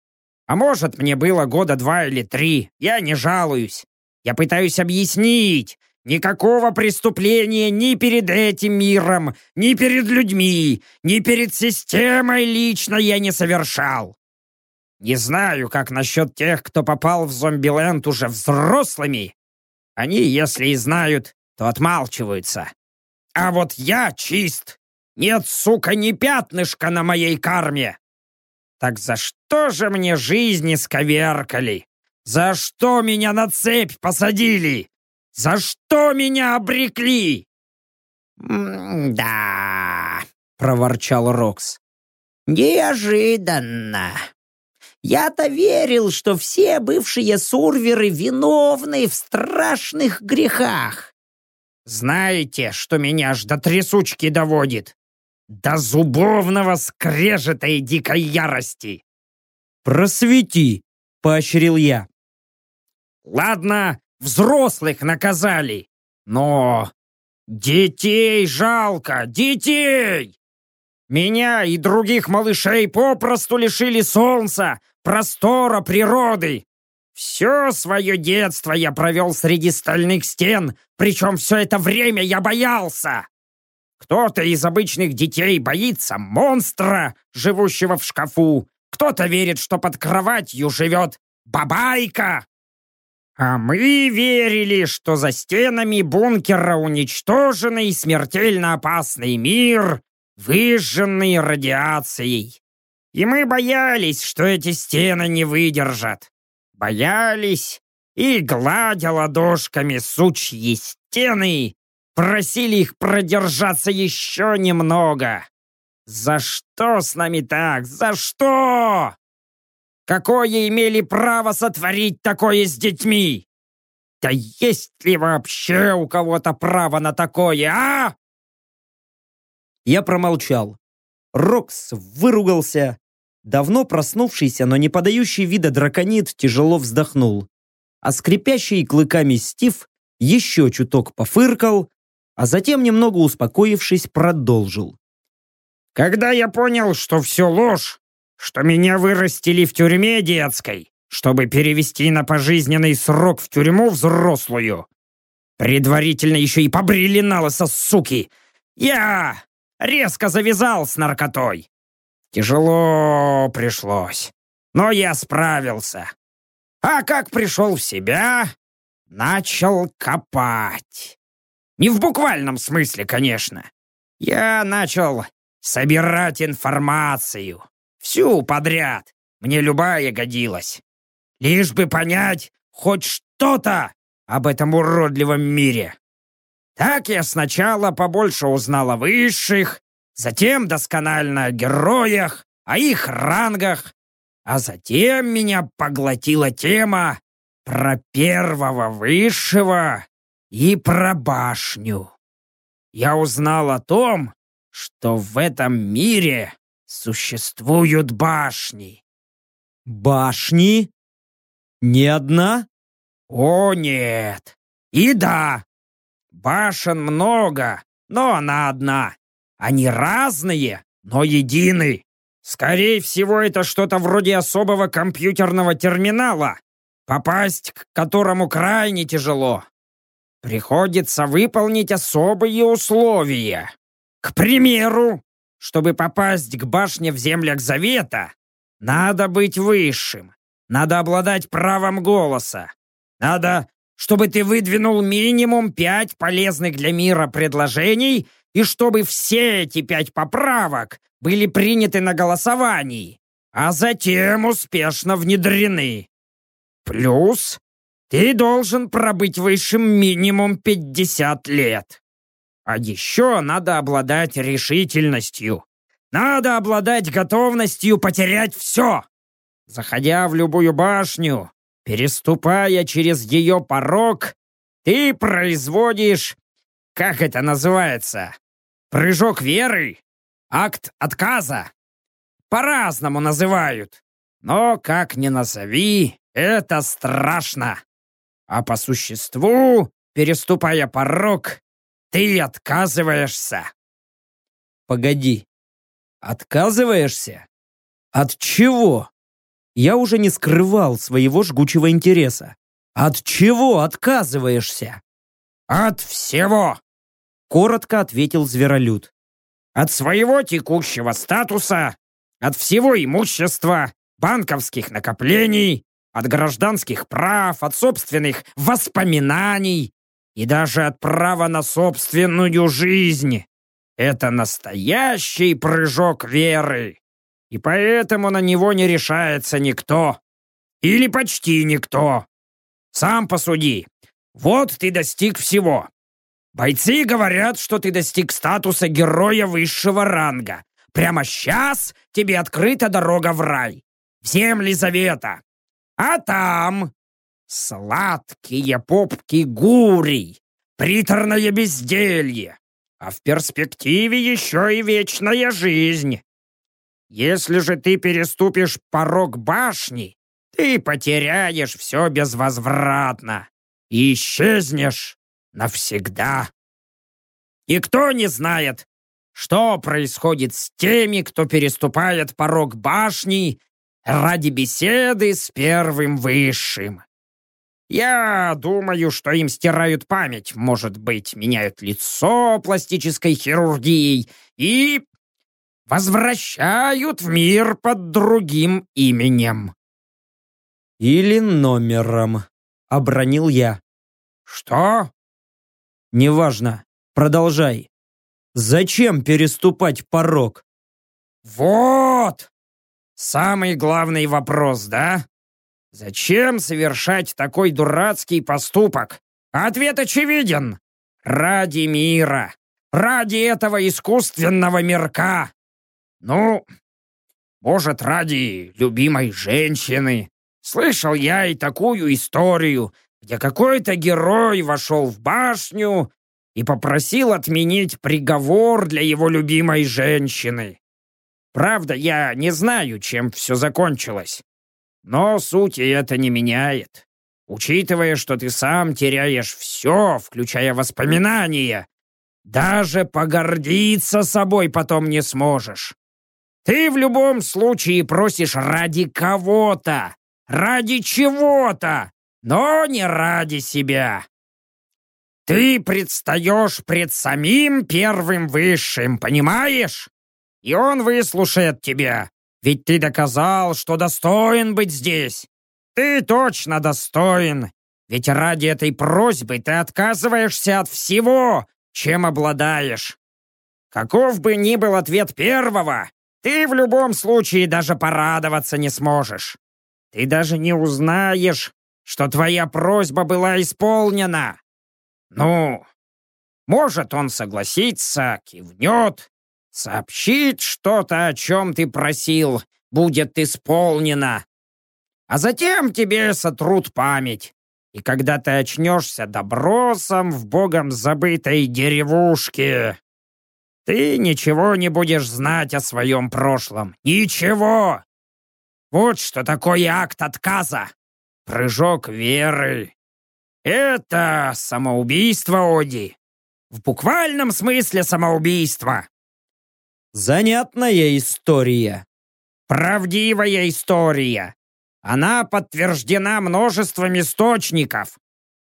А может, мне было года два или три. Я не жалуюсь. Я пытаюсь объяснить, Никакого преступления ни перед этим миром, ни перед людьми, ни перед системой лично я не совершал. Не знаю, как насчет тех, кто попал в зомбиленд уже взрослыми. Они, если и знают, то отмалчиваются. А вот я чист. Нет, сука, ни пятнышка на моей карме. Так за что же мне жизни сковеркали? За что меня на цепь посадили? За что меня обрекли?» «Да», — проворчал Рокс. «Неожиданно. Я-то верил, что все бывшие сурверы виновны в страшных грехах. Знаете, что меня аж до трясучки доводит? До зубовного скрежета и дикой ярости. «Просвети!» — поощрил я. Ладно, взрослых наказали, но детей жалко, детей! Меня и других малышей попросту лишили солнца, простора, природы. Все свое детство я провел среди стальных стен, причем все это время я боялся. Кто-то из обычных детей боится монстра, живущего в шкафу, кто-то верит, что под кроватью живет бабайка. А мы верили, что за стенами бункера уничтоженный смертельно опасный мир, выжженный радиацией. И мы боялись, что эти стены не выдержат. Боялись и, гладя ладошками сучьи стены, просили их продержаться еще немного. За что с нами так? За что? Какое имели право сотворить такое с детьми? Да есть ли вообще у кого-то право на такое, а? Я промолчал. Рокс выругался. Давно проснувшийся, но не подающий вида драконит тяжело вздохнул. А скрипящий клыками Стив еще чуток пофыркал, а затем, немного успокоившись, продолжил. «Когда я понял, что все ложь, что меня вырастили в тюрьме детской, чтобы перевести на пожизненный срок в тюрьму взрослую, предварительно еще и побрили на лысо, суки, я резко завязал с наркотой. Тяжело пришлось, но я справился. А как пришел в себя, начал копать. Не в буквальном смысле, конечно. Я начал собирать информацию. Всю подряд. Мне любая годилась. Лишь бы понять хоть что-то об этом уродливом мире. Так я сначала побольше узнал о высших, затем досконально о героях, о их рангах, а затем меня поглотила тема про первого высшего и про башню. Я узнал о том, что в этом мире существуют башни. Башни? Не одна? О, нет. И да. Башен много, но она одна. Они разные, но едины. Скорее всего, это что-то вроде особого компьютерного терминала, попасть к которому крайне тяжело приходится выполнить особые условия. К примеру, чтобы попасть к башне в землях Завета, надо быть высшим, надо обладать правом голоса, надо, чтобы ты выдвинул минимум пять полезных для мира предложений и чтобы все эти пять поправок были приняты на голосовании, а затем успешно внедрены. Плюс ты должен пробыть высшим минимум 50 лет. А еще надо обладать решительностью. Надо обладать готовностью потерять все. Заходя в любую башню, переступая через ее порог, ты производишь... Как это называется? Прыжок веры? Акт отказа? По-разному называют. Но, как ни назови, это страшно. А по существу, переступая порог, ты отказываешься. Погоди. Отказываешься? От чего? Я уже не скрывал своего жгучего интереса. От чего отказываешься? От всего, коротко ответил зверолюд. От своего текущего статуса, от всего имущества, банковских накоплений, от гражданских прав, от собственных воспоминаний и даже от права на собственную жизнь. Это настоящий прыжок веры. И поэтому на него не решается никто. Или почти никто. Сам посуди. Вот ты достиг всего. Бойцы говорят, что ты достиг статуса героя высшего ранга. Прямо сейчас тебе открыта дорога в рай, в земли завета. А там сладкие попки гурий, приторное безделье, а в перспективе еще и вечная жизнь. Если же ты переступишь порог башни, ты потеряешь все безвозвратно и исчезнешь навсегда. И кто не знает, что происходит с теми, кто переступает порог башни ради беседы с первым высшим. Я думаю, что им стирают память, может быть, меняют лицо пластической хирургией и возвращают в мир под другим именем. Или номером, обронил я. Что? Неважно. Продолжай. Зачем переступать порог? Вот! Самый главный вопрос, да? Зачем совершать такой дурацкий поступок? Ответ очевиден. Ради мира. Ради этого искусственного мирка. Ну, может, ради любимой женщины. Слышал я и такую историю, где какой-то герой вошел в башню и попросил отменить приговор для его любимой женщины. Правда, я не знаю, чем все закончилось. Но сути это не меняет. Учитывая, что ты сам теряешь все, включая воспоминания, даже погордиться собой потом не сможешь. Ты в любом случае просишь ради кого-то, ради чего-то, но не ради себя. Ты предстаешь пред самим первым высшим, понимаешь? И он выслушает тебя, ведь ты доказал, что достоин быть здесь. Ты точно достоин, ведь ради этой просьбы ты отказываешься от всего, чем обладаешь. Каков бы ни был ответ первого, ты в любом случае даже порадоваться не сможешь. Ты даже не узнаешь, что твоя просьба была исполнена. Ну, может, он согласится, кивнет, сообщит что-то, о чем ты просил, будет исполнено. А затем тебе сотрут память. И когда ты очнешься добросом в богом забытой деревушке, ты ничего не будешь знать о своем прошлом. Ничего! Вот что такое акт отказа. Прыжок веры. Это самоубийство, Оди. В буквальном смысле самоубийство. Занятная история. Правдивая история. Она подтверждена множеством источников.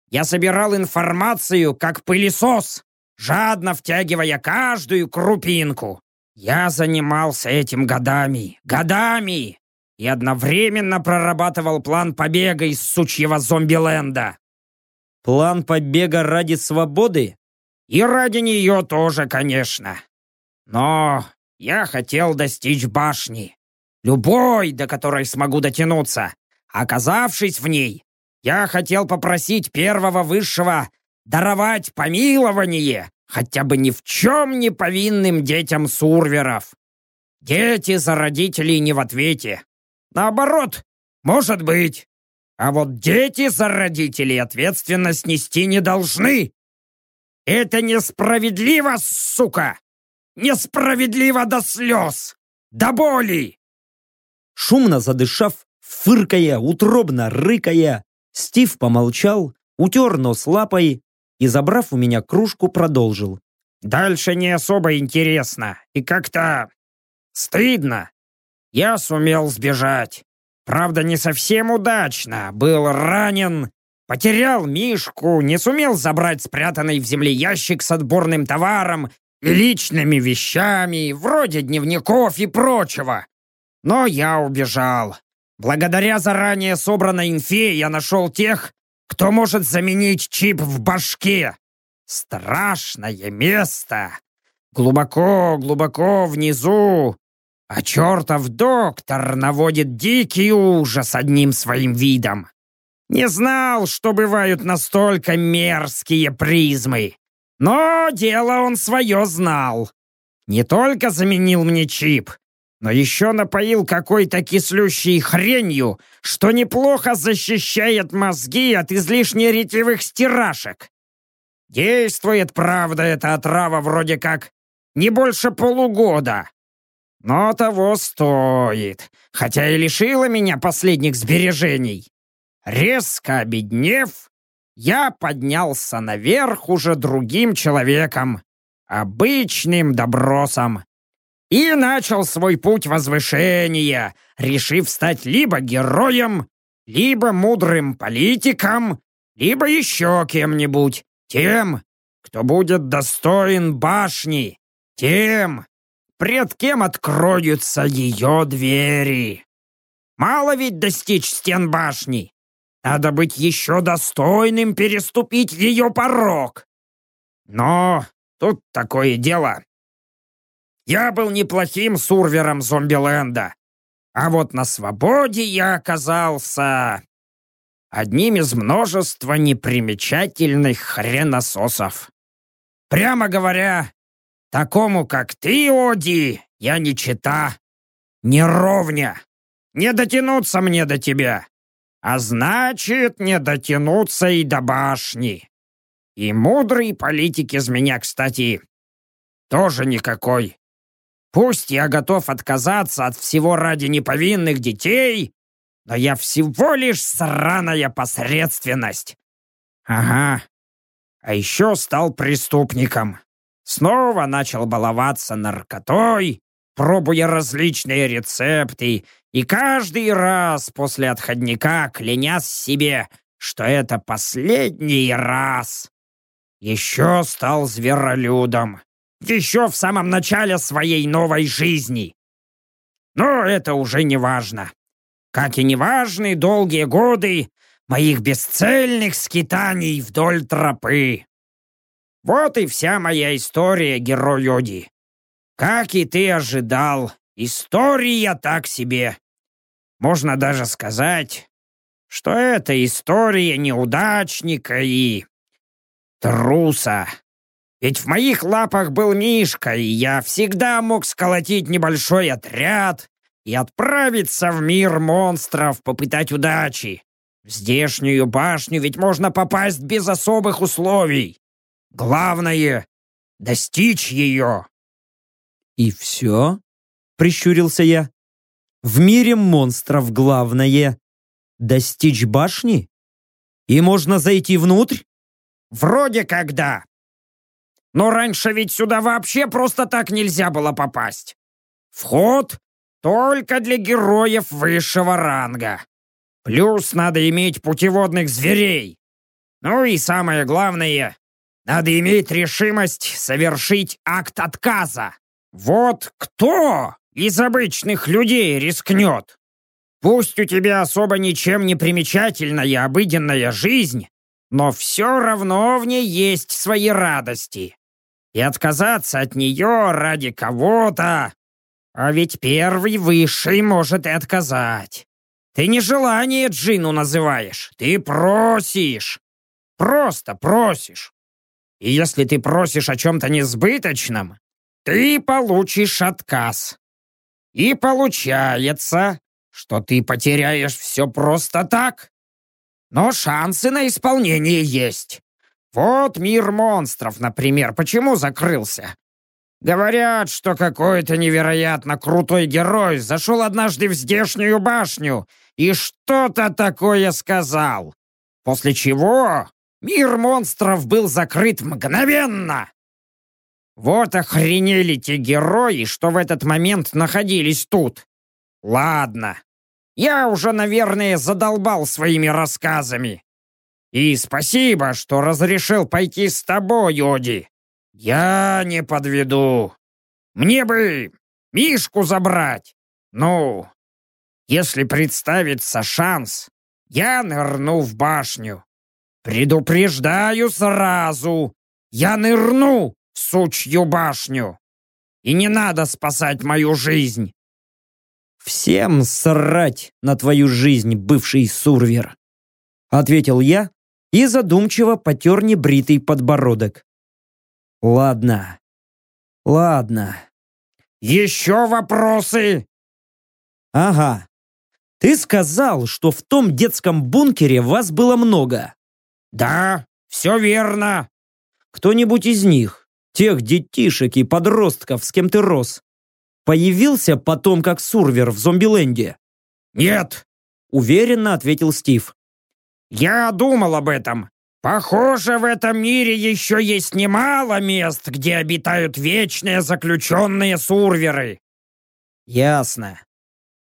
Я собирал информацию как пылесос, жадно втягивая каждую крупинку. Я занимался этим годами, годами и одновременно прорабатывал план побега из сучьего зомбиленда. План побега ради свободы? И ради нее тоже, конечно. Но я хотел достичь башни. Любой, до которой смогу дотянуться. Оказавшись в ней, я хотел попросить первого высшего даровать помилование хотя бы ни в чем не повинным детям сурверов. Дети за родителей не в ответе. Наоборот, может быть. А вот дети за родителей ответственность нести не должны. Это несправедливо, сука! Несправедливо до слез! До боли! Шумно задышав, фыркая, утробно рыкая, Стив помолчал, утер нос лапой и, забрав у меня кружку, продолжил. «Дальше не особо интересно и как-то стыдно. Я сумел сбежать. Правда, не совсем удачно. Был ранен, потерял Мишку, не сумел забрать спрятанный в земле ящик с отборным товаром и личными вещами, вроде дневников и прочего. Но я убежал. Благодаря заранее собранной инфе я нашел тех, кто может заменить чип в башке. Страшное место. Глубоко-глубоко внизу, А чертов доктор наводит дикий ужас одним своим видом. Не знал, что бывают настолько мерзкие призмы. Но дело он свое знал. Не только заменил мне чип, но еще напоил какой-то кислющей хренью, что неплохо защищает мозги от излишне ретивых стирашек. Действует, правда, эта отрава вроде как не больше полугода. Но того стоит, хотя и лишила меня последних сбережений. Резко обеднев, я поднялся наверх уже другим человеком, обычным добросом, и начал свой путь возвышения, решив стать либо героем, либо мудрым политиком, либо еще кем-нибудь, тем, кто будет достоин башни, тем, пред кем откроются ее двери. Мало ведь достичь стен башни. Надо быть еще достойным переступить ее порог. Но тут такое дело. Я был неплохим сурвером Зомбиленда, а вот на свободе я оказался одним из множества непримечательных хренососов. Прямо говоря, такому, как ты, Оди, я не чита, не ровня, не дотянуться мне до тебя а значит, не дотянуться и до башни. И мудрый политик из меня, кстати, тоже никакой. Пусть я готов отказаться от всего ради неповинных детей, но я всего лишь сраная посредственность. Ага. А еще стал преступником. Снова начал баловаться наркотой, пробуя различные рецепты и каждый раз после отходника клянясь себе, что это последний раз. Еще стал зверолюдом. Еще в самом начале своей новой жизни. Но это уже не важно. Как и не важны долгие годы моих бесцельных скитаний вдоль тропы. Вот и вся моя история, герой Йоди. Как и ты ожидал, история так себе. Можно даже сказать, что это история неудачника и труса. Ведь в моих лапах был Мишка, и я всегда мог сколотить небольшой отряд и отправиться в мир монстров попытать удачи. В здешнюю башню ведь можно попасть без особых условий. Главное — достичь ее. «И все?» — прищурился я. В мире монстров главное — достичь башни? И можно зайти внутрь? Вроде когда. Но раньше ведь сюда вообще просто так нельзя было попасть. Вход только для героев высшего ранга. Плюс надо иметь путеводных зверей. Ну и самое главное, надо иметь решимость совершить акт отказа. Вот кто из обычных людей рискнет. Пусть у тебя особо ничем не примечательная обыденная жизнь, но все равно в ней есть свои радости. И отказаться от нее ради кого-то... А ведь первый высший может и отказать. Ты не желание Джину называешь, ты просишь. Просто просишь. И если ты просишь о чем-то несбыточном, ты получишь отказ. И получается, что ты потеряешь все просто так. Но шансы на исполнение есть. Вот мир монстров, например, почему закрылся? Говорят, что какой-то невероятно крутой герой зашел однажды в здешнюю башню и что-то такое сказал. После чего мир монстров был закрыт мгновенно. Вот охренели те герои, что в этот момент находились тут. Ладно, я уже, наверное, задолбал своими рассказами. И спасибо, что разрешил пойти с тобой, Оди. Я не подведу. Мне бы Мишку забрать. Ну, если представится шанс, я нырну в башню. Предупреждаю сразу, я нырну, сучью башню. И не надо спасать мою жизнь. «Всем срать на твою жизнь, бывший сурвер!» Ответил я и задумчиво потер небритый подбородок. «Ладно, ладно». «Еще вопросы?» «Ага. Ты сказал, что в том детском бункере вас было много». «Да, все верно». «Кто-нибудь из них, тех детишек и подростков, с кем ты рос, появился потом как Сурвер в Зомбиленде?» «Нет», — уверенно ответил Стив. «Я думал об этом. Похоже, в этом мире еще есть немало мест, где обитают вечные заключенные сурверы». «Ясно.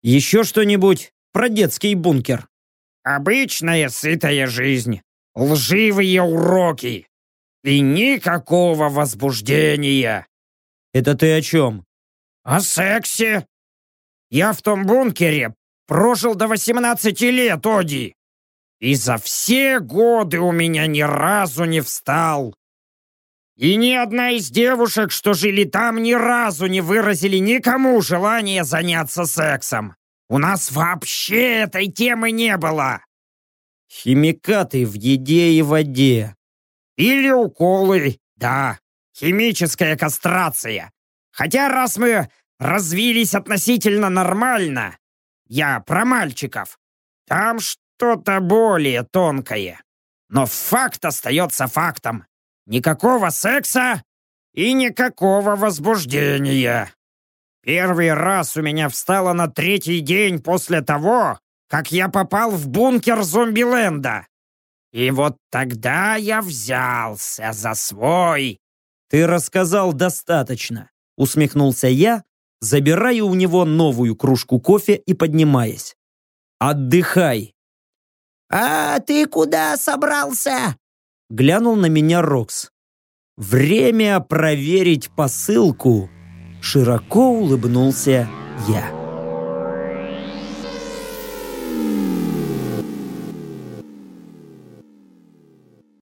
Еще что-нибудь про детский бункер?» «Обычная сытая жизнь. Лживые уроки. И никакого возбуждения». «Это ты о чем?» «О сексе. Я в том бункере прожил до 18 лет, Оди. И за все годы у меня ни разу не встал. И ни одна из девушек, что жили там, ни разу не выразили никому желания заняться сексом. У нас вообще этой темы не было. Химикаты в еде и воде. Или уколы, да, химическая кастрация. Хотя раз мы развились относительно нормально, я про мальчиков, там что-то более тонкое. Но факт остается фактом. Никакого секса и никакого возбуждения. Первый раз у меня встало на третий день после того, как я попал в бункер Зомбиленда. И вот тогда я взялся за свой... «Ты рассказал достаточно», — усмехнулся я, забирая у него новую кружку кофе и поднимаясь. «Отдыхай!» «А ты куда собрался?» Глянул на меня Рокс. «Время проверить посылку!» Широко улыбнулся я.